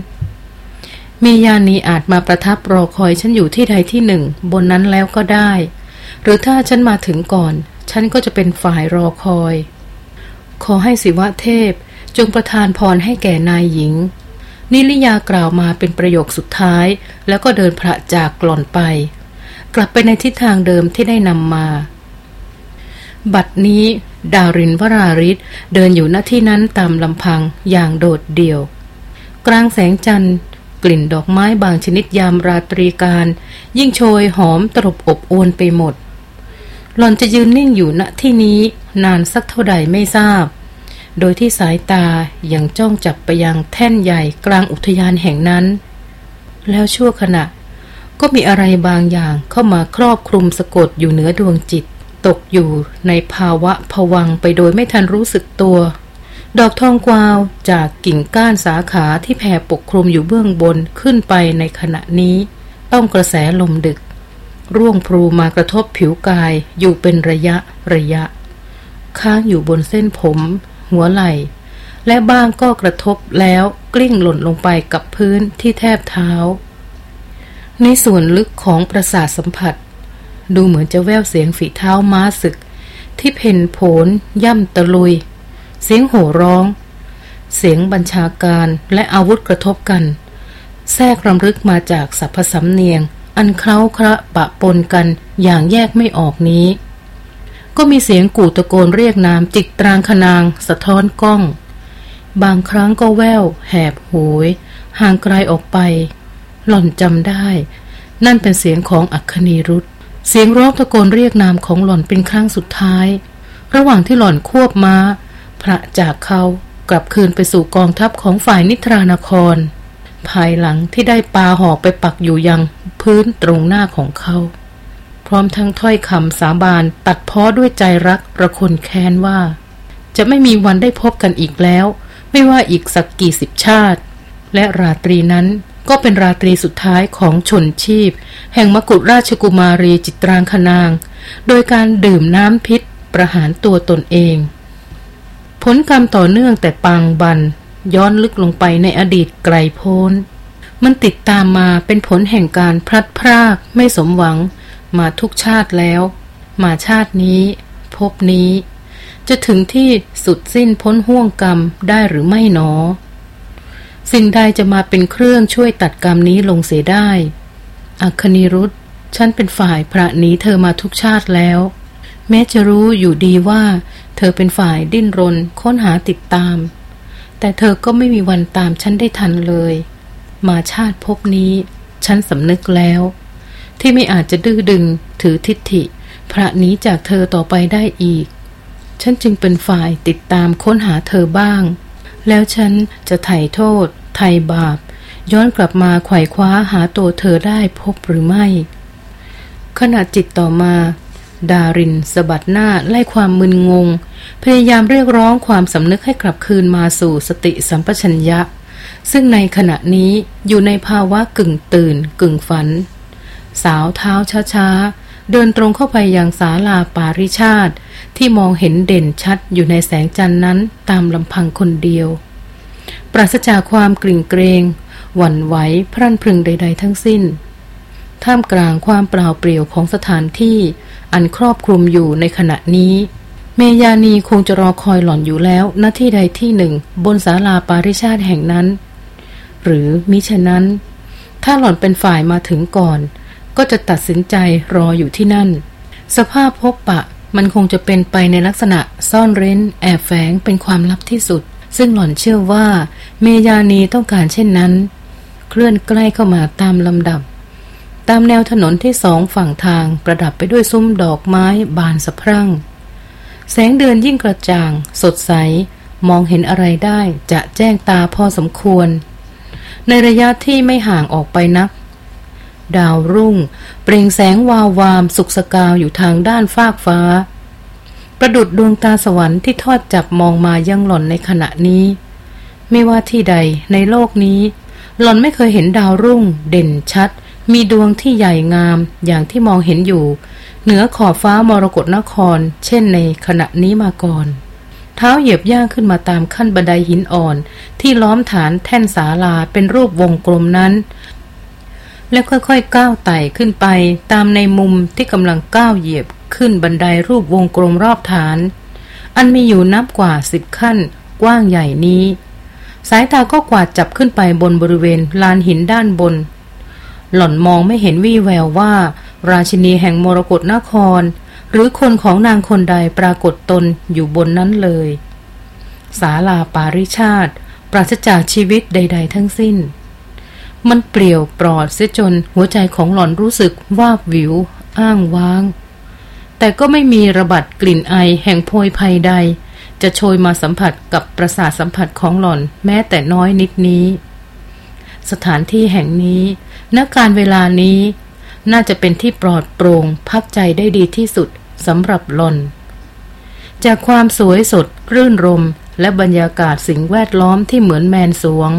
Speaker 1: เมยานีอาจมาประทับรอคอยฉันอยู่ที่ใดที่หนึ่ง บนนั้นแล้วก็ได้ หรือถ้าฉันมาถึงก่อน ฉันก็จะเป็นฝ่ายรอคอย ขอให้ศิวะเทพจงประทานพรให้แก่นายหญิง นิลิยากล่าวมาเป็นประโยคสุดท้าย แล้วก็เดินพระจากกล่อนไป กลับไปในทิศทางเดิมที่ได้นำมา บัดนี้ ดารินวราริศเดินอยู่หน้าที่นั้นตามลำพังอย่างโดดเดี่ยว กลางแสงจันทร์ กลิ่นดอกไม้บางชนิดยามราตรีการ ยิ่งโชยหอมตรบอบอวนไปหมดหล่อนจะยืนนิ่งอยู่ณที่นี้ นานสักเท่าใดไม่ทราบ โดยที่สายตายังจ้องจับไปยังแท่นใหญ่กลางอุทยานแห่งนั้น แล้วชั่วขณะ ก็มีอะไรบางอย่างเข้ามาครอบคลุมสะกดอยู่เหนือดวงจิต ตกอยู่ในภาวะผวังไปโดยไม่ทันรู้สึกตัว ดอกทองกวาวจากกิ่งก้านสาขาที่แผ่ปกคลุมอยู่เบื้องบนขึ้นไปในขณะนี้ ต้องกระแสลมดึก ร่วงพลูมากระทบผิวกายอยู่เป็นระยะระยะ ค้างอยู่บนเส้นผม หัวไหล่ และบ้างก็กระทบแล้วกลิ้งหล่นลงไปกับพื้นที่แทบเท้า ในส่วนลึกของประสาทสัมผัส ดูเหมือนจะแววเสียงฝีเท้าม้าศึก ที่เพ่นโผนย่ำตะลุย เสียงโห่ร้อง เสียงบัญชาการและอาวุธกระทบกัน แทรกรำลึกมาจากสรรพสำเนียง อันเคล้าคระปะปนกันอย่างแยกไม่ออกนี้ ก็มีเสียงกู่ตะโกนเรียกนามจิกตรางคนาง สะท้อนกล้อง บางครั้งก็แววแหบหวยห่างไกลออกไป หล่อนจำได้ นั่นเป็นเสียงของอัคนีรุธเสียงร้องตะโกนเรียกนามของหล่อนเป็นครั้งสุดท้าย ระหว่างที่หล่อนควบมา้า พระจากเขากลับคืนไปสู่กองทัพของฝ่ายนิทรานคร ภายหลังที่ได้ปาหอกไปปักอยู่ยังพื้นตรงหน้าของเขา พร้อมทั้งถ้อยคำสาบานตัดพ้อด้วยใจรักระคนแค้นว่า จะไม่มีวันได้พบกันอีกแล้ว ไม่ว่าอีกสักกี่สิบชาติ และราตรีนั้นก็เป็นราตรีสุดท้ายของชนชีพ แห่งมกุฎราชกุมารีจิตรางคนาง โดยการดื่มน้ำพิษประหารตัวตนเอง ผลกรรมต่อเนื่องแต่ปางบัน ย้อนลึกลงไปในอดีตไกลโพ้น มันติดตามมาเป็นผลแห่งการพลัดพรากไม่สมหวัง มาทุกชาติแล้ว มาชาตินี้ พบนี้ จะถึงที่สุดสิ้นพ้นห่วงกรรมได้หรือไม่หนอ สิ่งใดจะมาเป็นเครื่องช่วยตัดกรรมนี้ลงเสียได้ อัคนีรุธฉันเป็นฝ่ายพระหนีเธอมาทุกชาติแล้ว แม้จะรู้อยู่ดีว่า เธอเป็นฝ่ายดิ้นรนค้นหาติดตาม แต่เธอก็ไม่มีวันตามฉันได้ทันเลย มาชาติพบนี้ ฉันสำนึกแล้ว ที่ไม่อาจจะดื้อดึง ถือทิฏฐิ พระนี้จากเธอต่อไปได้อีก ฉันจึงเป็นฝ่ายติดตามค้นหาเธอบ้าง แล้วฉันจะไถ่โทษ ไถ่บาป ย้อนกลับมาไขว่คว้าหาตัวเธอได้พบหรือไม่ ขณะจิตต่อมา ดารินสะบัดหน้าไล่ความมึนงง พยายามเรียกร้องความสำนึกให้กลับคืนมาสู่สติสัมปชัญญะซึ่งในขณะนี้อยู่ในภาวะกึ่งตื่นกึ่งฝัน สาวเท้าช้าๆ เดินตรงเข้าไปยังศาลาปาริชาติ ที่มองเห็นเด่นชัดอยู่ในแสงจันทร์นั้นตามลำพังคนเดียว ปราศจากความกลิ่งเกรงหวั่นไหวพรั่นพรึงใด ๆ ทั้งสิ้น ท่ามกลางความเปล่าเปลี่ยวของสถานที่อันครอบคลุมอยู่ในขณะนี้ เมยานีคงจะรอคอยหล่อนอยู่แล้วณที่ใดที่หนึ่ง บนศาลาปาริชาติแห่งนั้น หรือมิฉะนั้น ถ้าหล่อนเป็นฝ่ายมาถึงก่อน ก็จะตัดสินใจรออยู่ที่นั่น สภาพพบปะมันคงจะเป็นไปในลักษณะซ่อนเร้น แอบแฝงเป็นความลับที่สุด ซึ่งหล่อนเชื่อว่า เมยานีต้องการเช่นนั้น เคลื่อนใกล้เข้ามาตามลำดับ ตามแนวถนนที่สองฝั่งทางประดับไปด้วยซุ้มดอกไม้บานสะพรั่ง แสงเดือนยิ่งกระจ่าง สดใส มองเห็นอะไรได้จะแจ้งตาพอสมควร ในระยะที่ไม่ห่างออกไปนัก ดาวรุ่ง เปล่งแสงวาววามสุกสกาวอยู่ทางด้านฟากฟ้า ประดุดดวงตาสวรรค์ที่ทอดจับมองมายังหล่อนในขณะนี้ ไม่ว่าที่ใดในโลกนี้ หล่อนไม่เคยเห็นดาวรุ่ง เด่นชัด มีดวงที่ใหญ่งามอย่างที่มองเห็นอยู่ เหนือขอบฟ้ามรกรนคร เช่นในขณะนี้มาก่อนเท้าเหยียบย่างขึ้นมาตามขั้นบันไดหินอ่อน ที่ล้อมฐานแท่นศาลาเป็นรูปวงกลมนั้น แล้วค่อยๆก้าวไต่ขึ้นไปตามในมุมที่กำลังก้าวเหยียบขึ้นบันไดรูปวงกลมรอบฐาน อันมีอยู่นับกว่าสิบขั้น กว้างใหญ่นี้ สายตาก็กวาดจับขึ้นไปบนบริเวณลานหินด้านบน หล่อนมองไม่เห็นวี่แววว่า ราชินีแห่งมรกรนคร หรือคนของนางคนใดปรากฏตนอยู่บนนั้นเลย ศาลาปาริชาติ ปราศจากชีวิตใด ๆ ทั้งสิ้น มันเปลี่ยวปลอดเสียจนหัวใจของหล่อนรู้สึกว่าวิว อ้างว้าง แต่ก็ไม่มีระบัดกลิ่นไอแห่งโพยภัยใด จะโชยมาสัมผัสกับประสาทสัมผัสของหล่อนแม้แต่น้อยนิดนี้ สถานที่แห่งนี้ณการเวลานี้ น่าจะเป็นที่ปลอดโปร่งพักใจได้ดีที่สุดสำหรับหล่อน จากความสวยสดรื่นรมและบรรยากาศสิ่งแวดล้อมที่เหมือนแมนสวง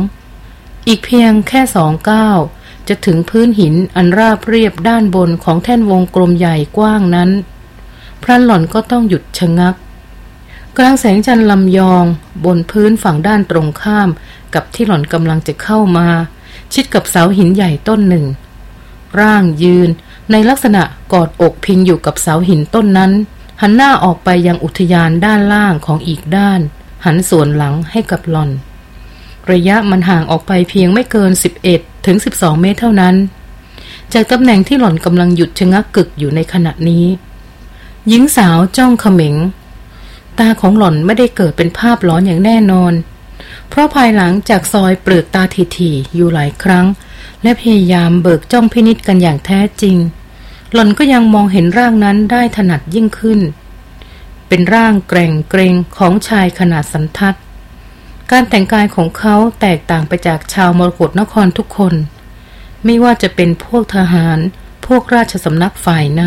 Speaker 1: อีกเพียงแค่สองก้าวจะถึงพื้นหินอันราบเรียบด้านบนของแท่นวงกลมใหญ่กว้างนั้น พระหล่อนก็ต้องหยุดชะงัก กลางแสงจันทร์ลำยอง บนพื้นฝั่งด้านตรงข้าม กับที่หล่อนกำลังจะเข้ามา ชิดกับเสาหินใหญ่ต้นหนึ่ง ร่างยืนในลักษณะกอดอกพิงอยู่กับเสาหินต้นนั้น หันหน้าออกไปยังอุทยานด้านล่างของอีกด้าน หันส่วนหลังให้กับหล่อน ระยะมันห่างออกไปเพียงไม่เกิน 11 ถึง 12 เมตรเท่านั้น จากตำแหน่งที่หล่อนกำลังหยุดชะงักกึกอยู่ในขณะนี้ หญิงสาวจ้องเขม็ง ตาของหล่อนไม่ได้เกิดเป็นภาพหลอนอย่างแน่นอน เพราะภายหลังจากซอยเปลือกตาทีๆอยู่หลายครั้ง และพยายามเบิกจ้องพินิษกันอย่างแท้จริง หล่อนก็ยังมองเห็นร่างนั้นได้ถนัดยิ่งขึ้น เป็นร่างแกร่งเกรงของชายขนาดสันทัด การแต่งกายของเขาแตกต่างไปจากชาวมรกรนครทุกคน ไม่ว่าจะเป็นพวกทหาร พวกราชสำนักฝ่ายใน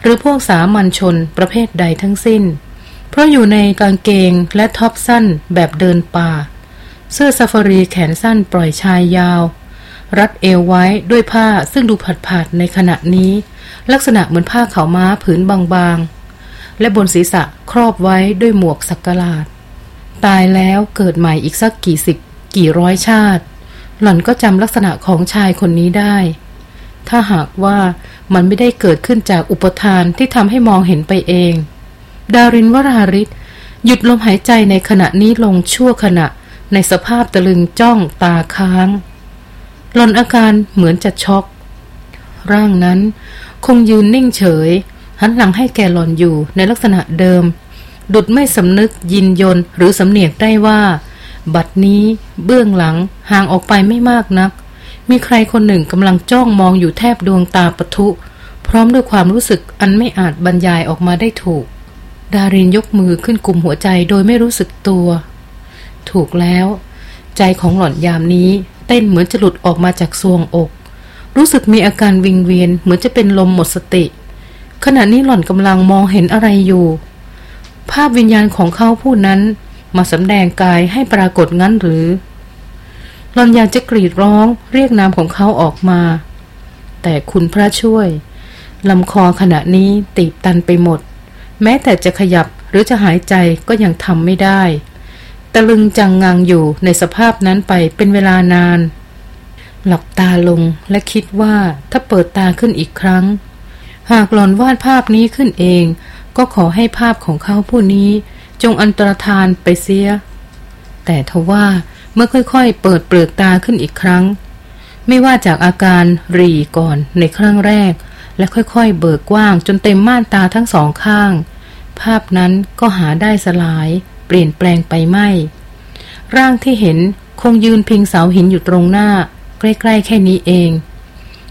Speaker 1: หรือพวกสามัญชนประเภทใดทั้งสิ้น เพราะอยู่ในกางเกงและท็อปสั้นแบบเดินป่า เสื้อซาฟารีแขนสั้นปล่อยชายยาว รัดเอวไว้ด้วยผ้าซึ่งดูผัดผาดในขณะนี้ ลักษณะเหมือนผ้าขาวม้าผืนบางๆ และบนศีรษะครอบไว้ด้วยหมวกสักกลาด ตายแล้วเกิดใหม่อีกสักกี่สิบ กี่ร้อยชาติ หล่อนก็จำลักษณะของชายคนนี้ได้ ถ้าหากว่ามันไม่ได้เกิดขึ้นจากอุปทานที่ทำให้มองเห็นไปเอง ดารินวราริศหยุดลมหายใจในขณะนี้ลงชั่วขณะในสภาพตะลึงจ้องตาค้างหล่อนอาการเหมือนจะช็อก ร่างนั้นคงยืนนิ่งเฉย หันหลังให้แกหล่อนอยู่ในลักษณะเดิม ดุดไม่สำนึกยินยนหรือสำเนียกได้ว่า บัดนี้เบื้องหลังห่างออกไปไม่มากนัก มีใครคนหนึ่งกำลังจ้องมองอยู่แทบดวงตาปะทุ พร้อมด้วยความรู้สึกอันไม่อาจบรรยายออกมาได้ถูก ดารินยกมือขึ้นกลุ่มหัวใจโดยไม่รู้สึกตัว ถูกแล้ว ใจของหล่อนยามนี้เต้นเหมือนจะหลุดออกมาจากซวงอก รู้สึกมีอาการวิงเวียนเหมือนจะเป็นลมหมดสติขณะนี้หล่อนกำลังมองเห็นอะไรอยู่ ภาพวิญญาณของเขาผู้นั้นมาสำแดงกายให้ปรากฏงั้นหรือ หลอนอยากจะกรีดร้องเรียกนามของเขาออกมา แต่คุณพระช่วยลำคอขณะนี้ตีบตันไปหมด แม้แต่จะขยับหรือจะหายใจก็ยังทำไม่ได้ตะลึงจังงังอยู่ในสภาพนั้นไปเป็นเวลานาน หลับตาลงและคิดว่าถ้าเปิดตาขึ้นอีกครั้ง หากหลอนวาดภาพนี้ขึ้นเอง ก็ขอให้ภาพของเขาผู้นี้จงอันตรธานไปเสีย แต่ทว่าเมื่อค่อยๆ เปิดเปลือกตาขึ้นอีกครั้ง ไม่ว่าจากอาการรีก่อนในครั้งแรก และค่อยๆ เบิกกว้างจนเต็มม่านตาทั้งสองข้าง ภาพนั้นก็หาได้สลาย เปลี่ยนแปลงไปไม่ ร่างที่เห็นคงยืนพิงเสาหินอยู่ตรงหน้า ใกล้ๆ แค่นี้เอง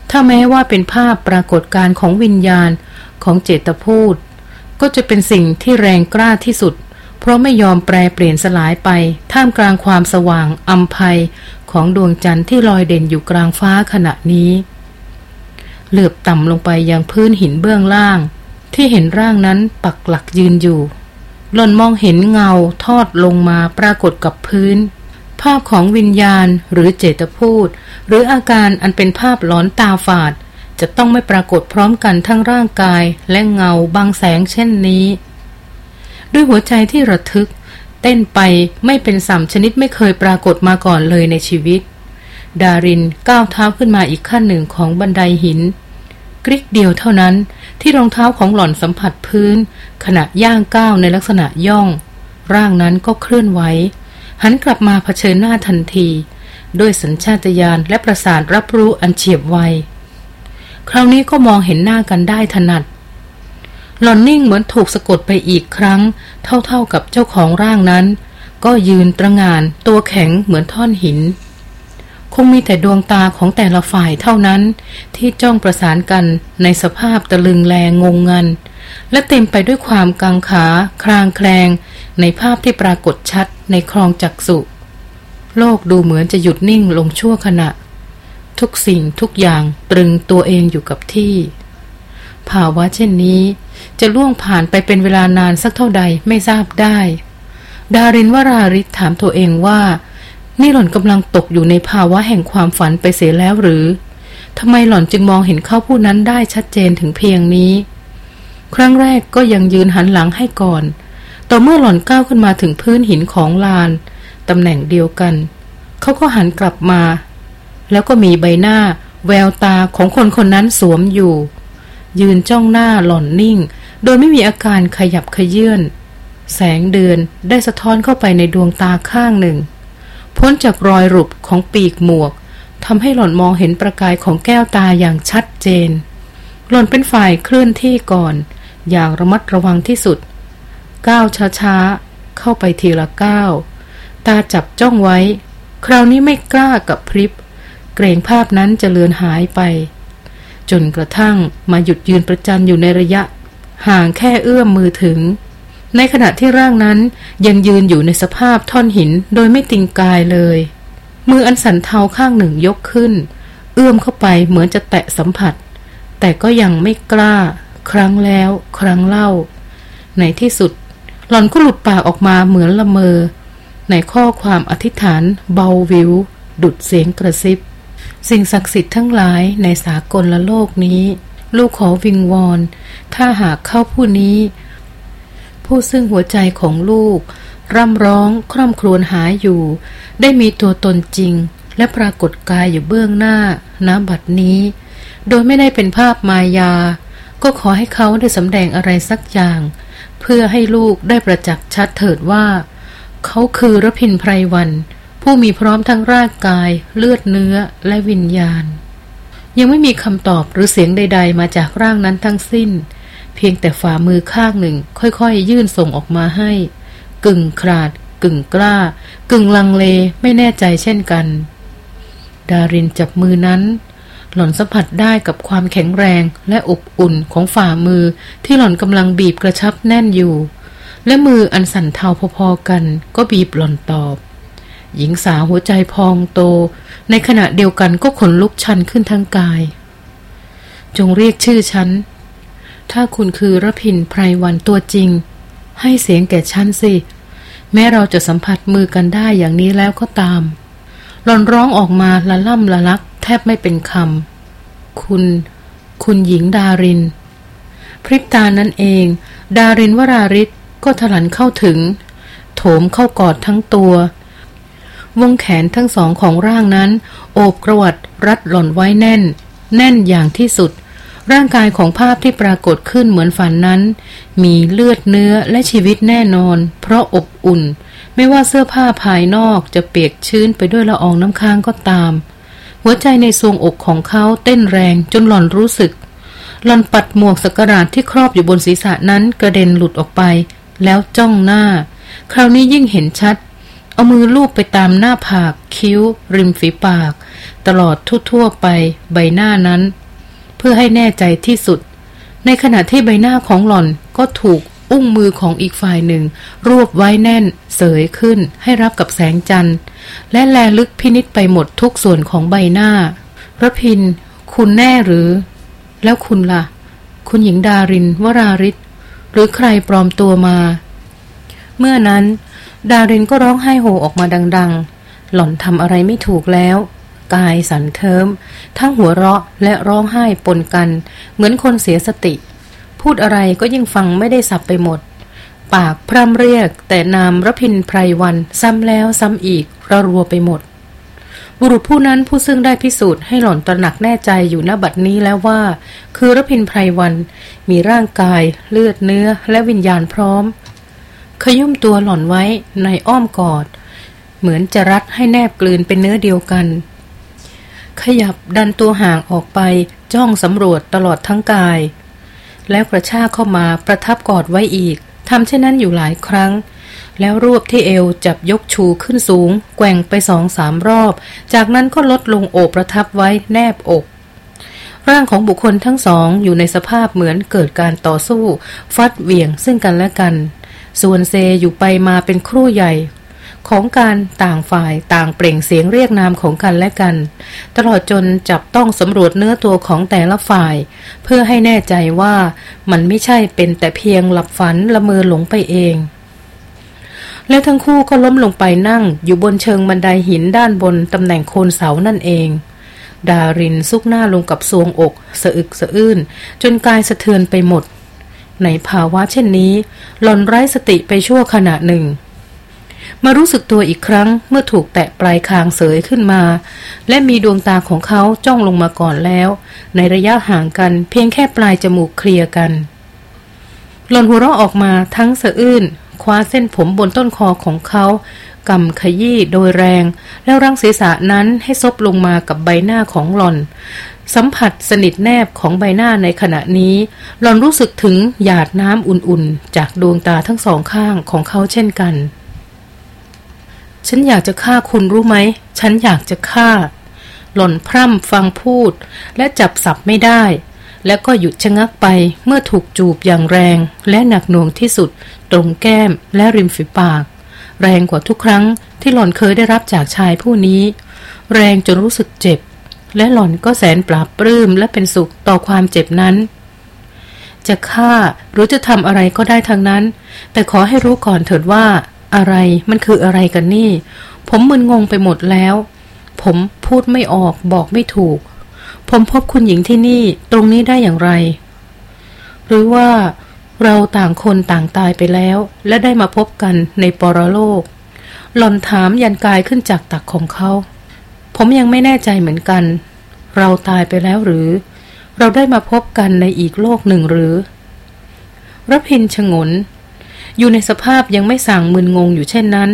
Speaker 1: ถ้าแม้ว่าเป็นภาพปรากฏการของวิญญาณของเจตพูด ก็จะเป็นสิ่งที่แรงกล้าที่สุด เพราะไม่ยอมแปรเปลี่ยนสลายไป ท่ามกลางความสว่างอัมภัยของดวงจันทร์ที่ลอยเด่นอยู่กลางฟ้าขณะนี้เหลือบต่ำลงไปยังพื้นหินเบื้องล่าง ที่เห็นร่างนั้นปักหลักยืนอยู่หล่นมองเห็นเงาทอดลงมาปรากฏกับพื้น ภาพของวิญญาณหรือเจตพูด หรืออาการอันเป็นภาพหลอนตาฝาด จะต้องไม่ปรากฏพร้อมกันทั้งร่างกายและเงาบางแสงเช่นนี้ ด้วยหัวใจที่ระทึก เต้นไปไม่เป็นสัมชนิดไม่เคยปรากฏมาก่อนเลยในชีวิต ดารินก้าวเท้าขึ้นมาอีกขั้นหนึ่งของบันไดหิน กริกเดียวเท่านั้นที่รองเท้าของหล่อนสัมผัสพื้น ขณะย่างก้าวในลักษณะย่อง ร่างนั้นก็เคลื่อนไหวหันกลับมาเผชิญหน้าทันที ด้วยสัญชาตญาณและประสาทรับรู้อันเฉียบไว คราวนี้ก็มองเห็นหน้ากันได้ถนัด หลอนนิ่งเหมือนถูกสะกดไปอีกครั้ง เท่าๆกับเจ้าของร่างนั้น ก็ยืนตระงานตัวแข็งเหมือนท่อนหิน คงมีแต่ดวงตาของแต่ละฝ่ายเท่านั้น ที่จ้องประสานกันในสภาพตะลึงแลงงงงัน และเต็มไปด้วยความกังขา คลางแคลง ในภาพที่ปรากฏชัดในคลองจักสุโลกดูเหมือนจะหยุดนิ่งลงชั่วขณะ ทุกสิ่งทุกอย่างตรึงตัวเองอยู่กับที่ ภาวะเช่นนี้จะล่วงผ่านไปเป็นเวลานานสักเท่าใดไม่ทราบได้ ดารินวราริศถามตัวเองว่า นี่หล่อนกำลังตกอยู่ในภาวะแห่งความฝันไปเสียแล้วหรือทำไมหล่อนจึงมองเห็นเขาผู้นั้นได้ชัดเจนถึงเพียงนี้ ครั้งแรกก็ยังยืนหันหลังให้ก่อน ต่อเมื่อหล่อนก้าวขึ้นมาถึงพื้นหินของลานตำแหน่งเดียวกัน เขาก็หันกลับมา แล้วก็มีใบหน้า แววตาของคนคนนั้นสวมอยู่ ยืนจ้องหน้าหล่อนนิ่ง โดยไม่มีอาการขยับขยื่นแสงเดือนได้สะท้อนเข้าไปในดวงตาข้างหนึ่ง พ้นจากรอยรุบของปีกหมวกทำให้หล่อนมองเห็นประกายของแก้วตาอย่างชัดเจน หล่อนเป็นฝ่ายเคลื่อนที่ก่อน อย่างระมัดระวังที่สุด ก้าวช้าๆ เข้าไปทีละก้าว ตาจับจ้องไว้ คราวนี้ไม่กล้ากับพริบ เกรงภาพนั้นจะเลือนหายไป จนกระทั่งมาหยุดยืนประจันอยู่ในระยะ ห่างแค่เอื้อมมือถึง ในขณะที่ร่างนั้นยังยืนอยู่ในสภาพท่อนหินโดยไม่ติงกายเลย มืออันสันเทาข้างหนึ่งยกขึ้น เอื้อมเข้าไปเหมือนจะแตะสัมผัส แต่ก็ยังไม่กล้า ครั้งแล้วครั้งเล่า ในที่สุด หล่อนก็หลุดปากออกมาเหมือนละเมอในข้อความอธิษฐานเบาวิว ดุดเสียงกระซิบ สิ่งศักดิ์สิทธิ์ทั้งหลายในสากลละโลกนี้ ลูกขอวิงวอน ถ้าหากเข้าผู้นี้ ผู้ซึ่งหัวใจของลูก ร่ำร้องคร่ำครวญหาอยู่ ได้มีตัวตนจริง และปรากฏกายอยู่เบื้องหน้าณบัดนี้ โดยไม่ได้เป็นภาพมายา ก็ขอให้เขาได้สำแดงอะไรสักอย่าง เพื่อให้ลูกได้ประจักษ์ชัดเถิดว่า เขาคือรพินไพรวัน ผู้มีพร้อมทั้งร่างกาย เลือดเนื้อและวิญญาณ ยังไม่มีคำตอบหรือเสียงใด ๆ มาจากร่างนั้นทั้งสิ้น เพียงแต่ฝ่ามือข้างหนึ่ง ค่อยๆ ยื่นส่งออกมาให้ กึ่งคราด กึ่งกล้า กึ่งลังเลไม่แน่ใจเช่นกัน ดารินจับมือนั้น หล่อนสัมผัสได้กับความแข็งแรงและอบอุ่นของฝ่ามือที่หล่อนกำลังบีบกระชับแน่นอยู่ และมืออันสั่นเทาพอๆกัน ก็บีบหล่อนตอบ หญิงสาวหัวใจพองโต ในขณะเดียวกันก็ขนลุกชันขึ้นทั้งกาย จงเรียกชื่อฉัน ถ้าคุณคือระพินไพรวันตัวจริง ให้เสียงแก่ฉันสิ แม้เราจะสัมผัสมือกันได้อย่างนี้แล้วก็ตาม หลอนร้องออกมาละล่ำละลัก แทบไม่เป็นคำ คุณ คุณหญิงดาริน พริบตานั้นเอง ดารินวราริศก็ถลันเข้าถึง โถมเข้ากอดทั้งตัว วงแขนทั้งสองของร่างนั้น โอบกระวัดรัดหล่นไว้แน่น แน่นอย่างที่สุด ร่างกายของภาพที่ปรากฏขึ้นเหมือนฝันนั้น มีเลือดเนื้อและชีวิตแน่นอน เพราะอบอุ่น ไม่ว่าเสื้อผ้าภายนอกจะเปียกชื้นไปด้วยละอองน้ำค้างก็ตาม หัวใจในทรวงอกของเขาเต้นแรงจนหล่อนรู้สึกหล่อนปัดหมวกสกราดที่ครอบอยู่บนศีรษะนั้นกระเด็นหลุดออกไป แล้วจ้องหน้า คราวนี้ยิ่งเห็นชัด เอามือลูบไปตามหน้าผาก คิ้ว ริมฝีปาก ตลอดทั่วๆไปใบหน้านั้น เพื่อให้แน่ใจที่สุด ในขณะที่ใบหน้าของหล่อนก็ถูกอุ้งมือของอีกฝ่ายหนึ่ง รวบไว้แน่น เสยขึ้นให้รับกับแสงจันทร์ และแลลึกพินิษไปหมดทุกส่วนของใบหน้าพระพิน คุณแน่หรือ แล้วคุณละ่ะ คุณหญิงดารินวราริศหรือใครปลอมตัวมา เมื่อนั้น ดารินก็ร้องไห้โฮออกมาดัง ๆ หล่อนทำอะไรไม่ถูกแล้ว กายสั่นเทิม ทั้งหัวเราะและร้องไห้ปนกัน เหมือนคนเสียสติ พูดอะไรก็ยิ่งฟังไม่ได้สับไปหมด ปากพร่ำเรียก แต่นามรพินไพรวัน ซ้ำแล้วซ้ำอีกระรัวไปหมด บุรุษผู้นั้นผู้ซึ่งได้พิสูจน์ให้หล่อนตระหนักแน่ใจอยู่ณบัดนี้แล้วว่า คือรพินไพรวัน มีร่างกาย เลือดเนื้อและวิญญาณพร้อม ขยุ่มตัวหล่อนไว้ในอ้อมกอด เหมือนจะรัดให้แนบกลืนเป็นเนื้อเดียวกัน ขยับดันตัวห่างออกไปจ้องสำรวจตลอดทั้งกาย แล้วกระชากเข้ามาประทับกอดไว้อีกทำเช่นนั้นอยู่หลายครั้ง แล้วรวบที่เอวจับยกชูขึ้นสูง แกว่งไปสองสามรอบ จากนั้นก็ลดลงโอบประทับไว้แนบอก ร่างของบุคคลทั้งสองอยู่ในสภาพเหมือนเกิดการต่อสู้ ฟัดเหวี่ยงซึ่งกันและกัน ส่วนเซอยู่ไปมาเป็นครู่ใหญ่ ของการต่างฝ่ายต่างเปล่งเสียงเรียกนามของกันและกัน ตลอดจนจับต้องสำรวจเนื้อตัวของแต่ละฝ่าย เพื่อให้แน่ใจว่ามันไม่ใช่เป็นแต่เพียงหลับฝันละเมอหลงไปเองแล้วทั้งคู่ก็ล้มลงไปนั่งอยู่บนเชิงบันไดหินด้านบนตำแหน่งโคนเสานั่นเอง ดารินซุกหน้าลงกับซวงอก สะอึกสะอื้นจนกายสะเทือนไปหมด ในภาวะเช่นนี้ หล่อนไร้สติไปชั่วขณะหนึ่ง มารู้สึกตัวอีกครั้งเมื่อถูกแตะปลายคางเสยขึ้นมา และมีดวงตาของเขาจ้องลงมาก่อนแล้ว ในระยะห่างกันเพียงแค่ปลายจมูกเคลียร์กัน หล่นหัวเราะออกมาทั้งสะอื้นคว้าเส้นผมบนต้นคอของเขากำขยี้โดยแรง แล้วรังศีรษะนั้นให้ซบลงมากับใบหน้าของหล่อน สัมผัสสนิทแนบของใบหน้าในขณะนี้ หลอนรู้สึกถึงหยาดน้ำอุ่นๆ จากดวงตาทั้งสองข้างของเขาเช่นกัน ฉันอยากจะฆ่าคุณรู้ไหม ฉันอยากจะฆ่า หล่อนพร่ำฟังพูด และจับสับไม่ได้ แล้วก็หยุดชะงักไปเมื่อถูกจูบอย่างแรง และหนักหน่วงที่สุด ตรงแก้มและริมฝีปาก แรงกว่าทุกครั้งที่หล่อนเคยได้รับจากชายผู้นี้ แรงจนรู้สึกเจ็บ และหล่อนก็แสนปราบปลื้มและเป็นสุขต่อความเจ็บนั้น จะฆ่าหรือจะทำอะไรก็ได้ทั้งนั้น แต่ขอให้รู้ก่อนเถิดว่า อะไรมันคืออะไรกันนี่ ผมมึนงงไปหมดแล้ว ผมพูดไม่ออกบอกไม่ถูก ผมพบคุณหญิงที่นี่ตรงนี้ได้อย่างไร หรือว่าเราต่างคนต่างตายไปแล้ว และได้มาพบกันในปรโลก หล่อนถามยันกายขึ้นจากตักของเขา ผมยังไม่แน่ใจเหมือนกัน เราตายไปแล้วหรือ เราได้มาพบกันในอีกโลกหนึ่งหรือรพินทร์ฉงน อยู่ในสภาพยังไม่สร่างมึนงงอยู่เช่นนั้น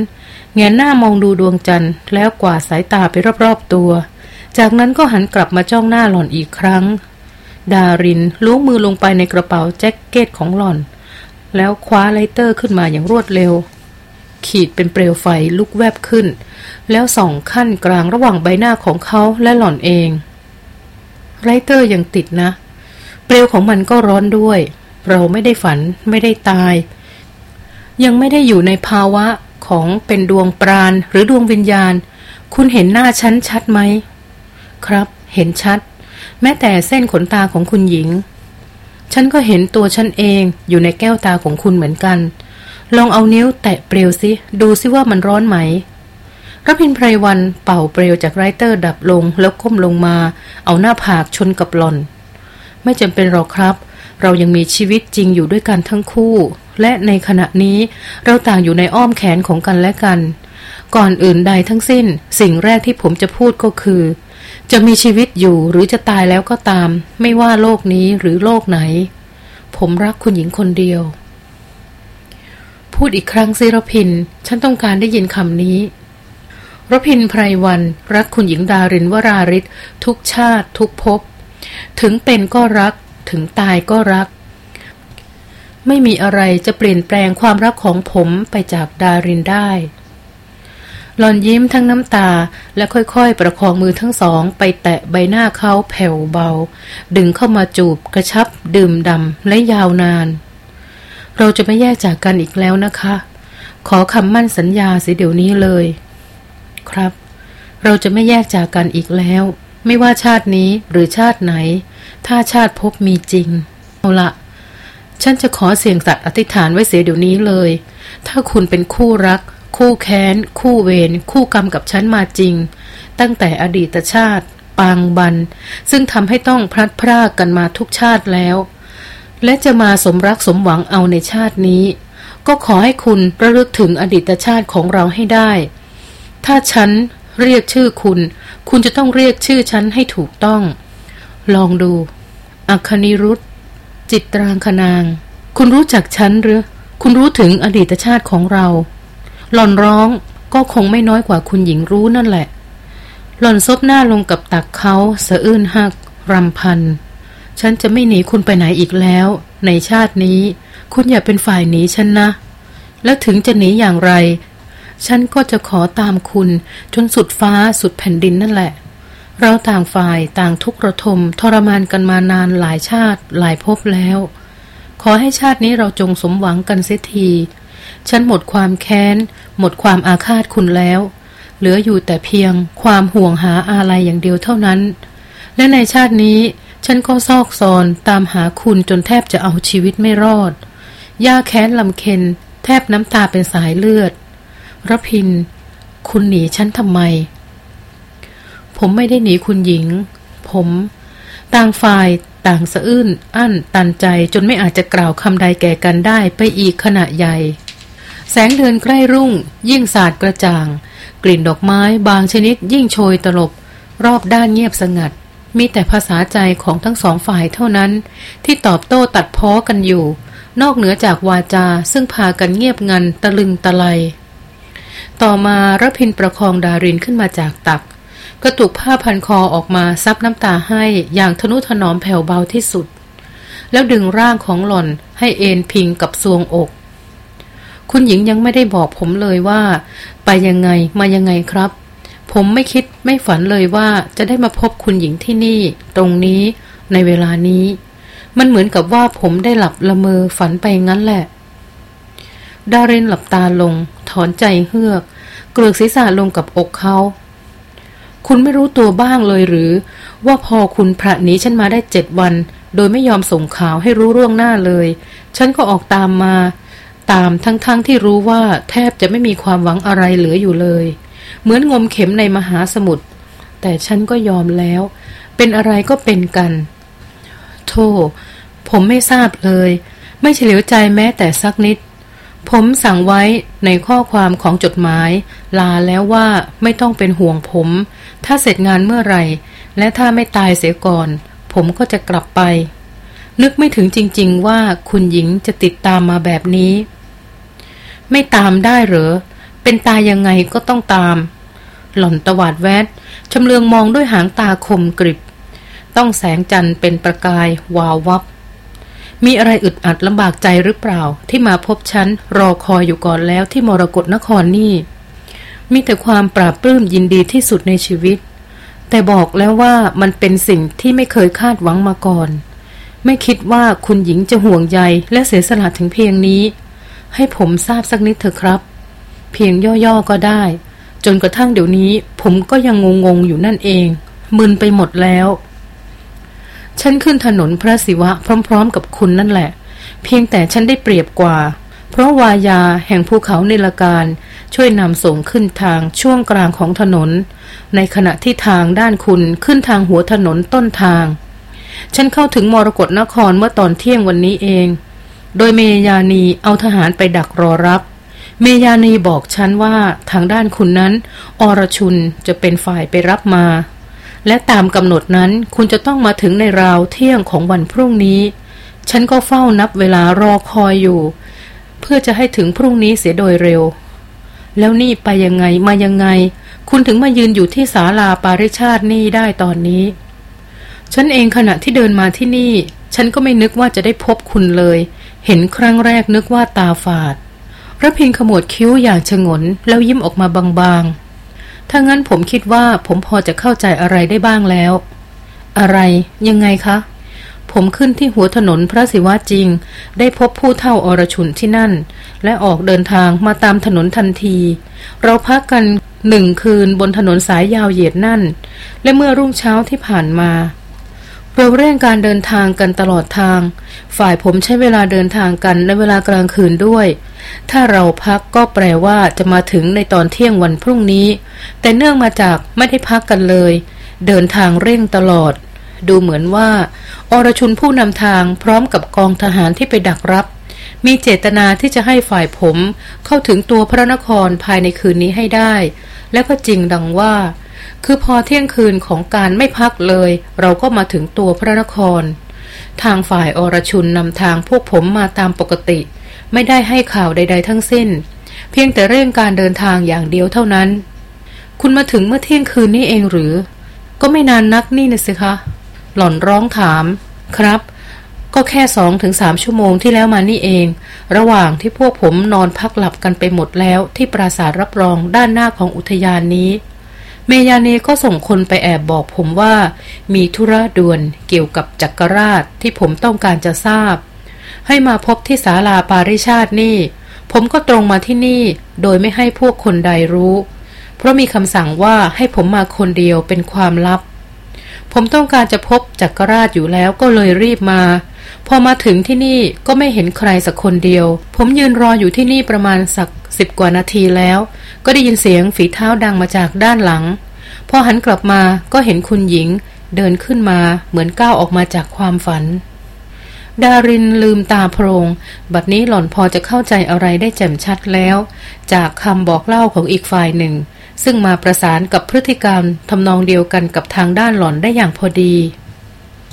Speaker 1: แหงนหน้ามองดูดวงจันทร์แล้วกวาดสายตาไปรอบๆตัว จากนั้นก็หันกลับมาจ้องหน้าหล่อนอีกครั้ง ดารินล้วงมือลงไปในกระเป๋าแจ็คเก็ตของหล่อน แล้วคว้า lighter ขึ้นมาอย่างรวดเร็ว ขีดเป็นเปลวไฟลุกแวบขึ้น แล้วส่องคั่นกลางระหว่างใบหน้าของเขาและหล่อนเองไลเตอร์ยังติดนะ เปลวของมันก็ร้อนด้วย เราไม่ได้ฝันไม่ได้ตาย ยังไม่ได้อยู่ในภาวะของเป็นดวงปราณหรือดวงวิญญาณ คุณเห็นหน้าฉันชัดไหม ครับ เห็นชัด แม้แต่เส้นขนตาของคุณหญิงฉันก็เห็นตัวฉันเองอยู่ในแก้วตาของคุณเหมือนกัน ลองเอานิ้วแตะเปลวสิดูซิว่ามันร้อนไหมรพินไพรวันเป่าเปลวจากไรเตอร์ดับลงแล้วก้มลงมา เอาหน้าผากชนกับหล่อน ไม่จำเป็นหรอกครับ เรายังมีชีวิตจริงอยู่ด้วยกันทั้งคู่ และในขณะนี้เราต่างอยู่ในอ้อมแขนของกันและกัน ก่อนอื่นใดทั้งสิ้น สิ่งแรกที่ผมจะพูดก็คือ จะมีชีวิตอยู่หรือจะตายแล้วก็ตาม ไม่ว่าโลกนี้หรือโลกไหน ผมรักคุณหญิงคนเดียว พูดอีกครั้งสิรพิน ฉันต้องการได้ยินคำนี้รพินไพรวัน รักคุณหญิงดารินวราริศทุกชาติ ทุกภพถึงเป็นก็รัก ถึงตายก็รัก ไม่มีอะไรจะเปลี่ยนแปลงความรักของผมไปจากดารินได้หลอนยิ้มทั้งน้ำตาและค่อยๆ ประคองมือทั้งสอง ไปแตะใบหน้าเขาแผ่วเบา ดึงเข้ามาจูบกระชับดื่มดำและยาวนาน เราจะไม่แยกจากกันอีกแล้วนะคะ ขอคำมั่นสัญญาสิเดี๋ยวนี้เลย ครับ เราจะไม่แยกจากกันอีกแล้ว ไม่ว่าชาตินี้หรือชาติไหน ถ้าชาติพบมีจริง เอาละฉันจะขอเสี่ยงสัตว์อธิษฐานไว้เสียเดี๋ยวนี้เลย ถ้าคุณเป็นคู่รัก คู่แค้น คู่เวร คู่กรรมกับฉันมาจริง ตั้งแต่อดีตชาติ ปางบัน ซึ่งทำให้ต้องพลัดพรากกันมาทุกชาติแล้ว และจะมาสมรักสมหวังเอาในชาตินี้ ก็ขอให้คุณระลึกถึงอดีตชาติของเราให้ได้ ถ้าฉันเรียกชื่อคุณ คุณจะต้องเรียกชื่อฉันให้ถูกต้อง ลองดู อัคนิรุธจิตรางคนาง คุณรู้จักฉันหรือ คุณรู้ถึงอดีตชาติของเรา หล่อนร้องก็คงไม่น้อยกว่าคุณหญิงรู้นั่นแหละ หล่อนซบหน้าลงกับตักเขาสะอื้นหักรำพัน ฉันจะไม่หนีคุณไปไหนอีกแล้ว ในชาตินี้ คุณอย่าเป็นฝ่ายหนีฉันนะ แล้วถึงจะหนีอย่างไร ฉันก็จะขอตามคุณจนสุดฟ้าสุดแผ่นดินนั่นแหละ เราต่างฝ่ายต่างทุกข์ระทมทรมานกันมานานหลายชาติหลายภพแล้ว ขอให้ชาตินี้เราจงสมหวังกันเสียที ฉันหมดความแค้น หมดความอาฆาตคุณแล้ว เหลืออยู่แต่เพียงความห่วงหาอะไรอย่างเดียวเท่านั้น และในชาตินี้ ฉันก็ซอกซอนตามหาคุณจนแทบจะเอาชีวิตไม่รอด ย่าแค้นลำเค็น แทบน้ำตาเป็นสายเลือดรพิน คุณหนีฉันทำไม ผมไม่ได้หนีคุณหญิง ผม ต่างฝ่ายต่างสะอื้น อั้น ตันใจจนไม่อาจจะกล่าวคำใดแก่กันได้ไปอีกขณะใหญ่ แสงเดือนใกล้รุ่ง ยิ่งสาดกระจ่าง กลิ่นดอกไม้บางชนิดยิ่งโชยตลบ รอบด้านเงียบสงัด มีแต่ภาษาใจของทั้งสองฝ่ายเท่านั้น ที่ตอบโต้ตัดพ้อกันอยู่ นอกเหนือจากวาจาซึ่งพากันเงียบงันตะลึงตะไลต่อมารพินประคองดารินขึ้นมาจากตัก กระตุกผ้าพันคอออกมาซับน้ำตาให้อย่างทนุถนอมแผ่วเบาที่สุด แล้วดึงร่างของหล่อนให้เอนพิงกับซวงอก คุณหญิงยังไม่ได้บอกผมเลยว่า ไปยังไงมายังไงครับ ผมไม่คิดไม่ฝันเลยว่าจะได้มาพบคุณหญิงที่นี่ ตรงนี้ในเวลานี้ มันเหมือนกับว่าผมได้หลับละเมอฝันไปงั้นแหละ ดารินหลับตาลง ถอนใจเฮือก เกลือกศีรษะลงกับอกเขาคุณไม่รู้ตัวบ้างเลยหรือ ว่าพอคุณพระนี้ฉันมาได้เจ็ดวัน โดยไม่ยอมส่งข่าวให้รู้ร่วงหน้าเลย ฉันก็ออกตามมา ตามทั้งๆทที่รู้ว่าแทบจะไม่มีความหวังอะไรเหลืออยู่เลย เหมือนงมเข็มในมหาสมุทรแต่ฉันก็ยอมแล้ว เป็นอะไรก็เป็นกัน โธ่ผมไม่ทราบเลย ไม่เฉลียวใจแม้แต่สักนิด ผมสั่งไว้ในข้อความของจดหมาย ลาแล้วว่าไม่ต้องเป็นห่วงผม ถ้าเสร็จงานเมื่อไหร่ และถ้าไม่ตายเสียก่อน ผมก็จะกลับไป นึกไม่ถึงจริง ๆ ว่าคุณหญิงจะติดตามมาแบบนี้ ไม่ตามได้หรอ เป็นตายยังไงก็ต้องตาม หล่อนตวาดแวดชำเลืองมองด้วยหางตาคมกริบ ต้องแสงจันทร์เป็นประกายวาววับ มีอะไรอึดอัดลำบากใจหรือเปล่า ที่มาพบฉันรอคอยอยู่ก่อนแล้วที่มรกรนครนี่ มีแต่ความปราบปลื้มยินดีที่สุดในชีวิต แต่บอกแล้วว่ามันเป็นสิ่งที่ไม่เคยคาดหวังมาก่อน ไม่คิดว่าคุณหญิงจะห่วงใยและเสียสละถึงเพียงนี้ ให้ผมทราบสักนิดเถอะครับ เพียงย่อๆก็ได้ จนกระทั่งเดี๋ยวนี้ผมก็ยังงงๆอยู่นั่นเอง มึนไปหมดแล้ว ฉันขึ้นถนนพระศิวะพร้อมๆ กับคุณนั่นแหละ เพียงแต่ฉันได้เปรียบกว่า เพราะวายาแห่งภูเขาเนลการช่วยนำส่งขึ้นทางช่วงกลางของถนน ในขณะที่ทางด้านคุณขึ้นทางหัวถนนต้นทาง ฉันเข้าถึงมรกรนครเมื่อตอนเที่ยงวันนี้เอง โดยเมยานีเอาทหารไปดักรอรับ เมยานีบอกฉันว่าทางด้านคุณนั้น อรชุนจะเป็นฝ่ายไปรับมา และตามกำหนดนั้นคุณจะต้องมาถึงในราวเที่ยงของวันพรุ่งนี้ ฉันก็เฝ้านับเวลารอคอยอยู่ เพื่อจะให้ถึงพรุ่งนี้เสียโดยเร็ว แล้วนี่ไปยังไงมายังไง คุณถึงมายืนอยู่ที่ศาลาปาริชาตินี่ได้ตอนนี้ ฉันเองขณะที่เดินมาที่นี่ ฉันก็ไม่นึกว่าจะได้พบคุณเลย เห็นครั้งแรกนึกว่าตาฝาด พระพินขมวดคิ้วอย่างฉงน แล้วยิ้มออกมาบางๆ ถ้างั้นผมคิดว่าผมพอจะเข้าใจอะไรได้บ้างแล้ว อะไรยังไงคะ ผมขึ้นที่หัวถนนพระศิวะจริง ได้พบผู้เท่าอรชุนที่นั่น และออกเดินทางมาตามถนนทันที เราพักกันหนึ่งคืนบนถนนสายยาวเหยียดนั่น และเมื่อรุ่งเช้าที่ผ่านมา เราเร่งการเดินทางกันตลอดทาง ฝ่ายผมใช้เวลาเดินทางกันในเวลากลางคืนด้วย ถ้าเราพักก็แปลว่าจะมาถึงในตอนเที่ยงวันพรุ่งนี้ แต่เนื่องมาจากไม่ได้พักกันเลย เดินทางเร่งตลอด ดูเหมือนว่า อรชุนผู้นำทางพร้อมกับกองทหารที่ไปดักรับ มีเจตนาที่จะให้ฝ่ายผมเข้าถึงตัวพระนครภายในคืนนี้ให้ได้ และก็จริงดังว่า คือพอเที่ยงคืนของการไม่พักเลย เราก็มาถึงตัวพระนคร ทางฝ่ายอรชุนนำทางพวกผมมาตามปกติ ไม่ได้ให้ข่าวใด ๆ ทั้งสิ้น เพียงแต่เร่งการเดินทางอย่างเดียวเท่านั้น คุณมาถึงเมื่อเที่ยงคืนนี้เองหรือ ก็ไม่นานนักนี่นะสิคะ หล่อนร้องถาม ครับ ก็แค่สองถึงสามชั่วโมงที่แล้วมานี่เอง ระหว่างที่พวกผมนอนพักหลับกันไปหมดแล้วที่ปราสาทรับรองด้านหน้าของอุทยานนี้ เมยานีก็ส่งคนไปแอบบอกผมว่า มีธุระด่วนเกี่ยวกับจักรราชที่ผมต้องการจะทราบ ให้มาพบที่ศาลาปาริชาตินี่ ผมก็ตรงมาที่นี่โดยไม่ให้พวกคนใดรู้ เพราะมีคำสั่งว่าให้ผมมาคนเดียวเป็นความลับ ผมต้องการจะพบจักรราชอยู่แล้วก็เลยรีบมา พอมาถึงที่นี่ก็ไม่เห็นใครสักคนเดียว ผมยืนรออยู่ที่นี่ประมาณสักสิบกว่านาทีแล้ว ก็ได้ยินเสียงฝีเท้าดังมาจากด้านหลัง พอหันกลับมาก็เห็นคุณหญิง เดินขึ้นมาเหมือนก้าวออกมาจากความฝัน ดารินลืมตาโพรง บัดนี้หล่อนพอจะเข้าใจอะไรได้แจ่มชัดแล้ว จากคำบอกเล่าของอีกฝ่ายหนึ่ง ซึ่งมาประสานกับพฤติกรรมทำนองเดียวกันกับทางด้านหล่อนได้อย่างพอดี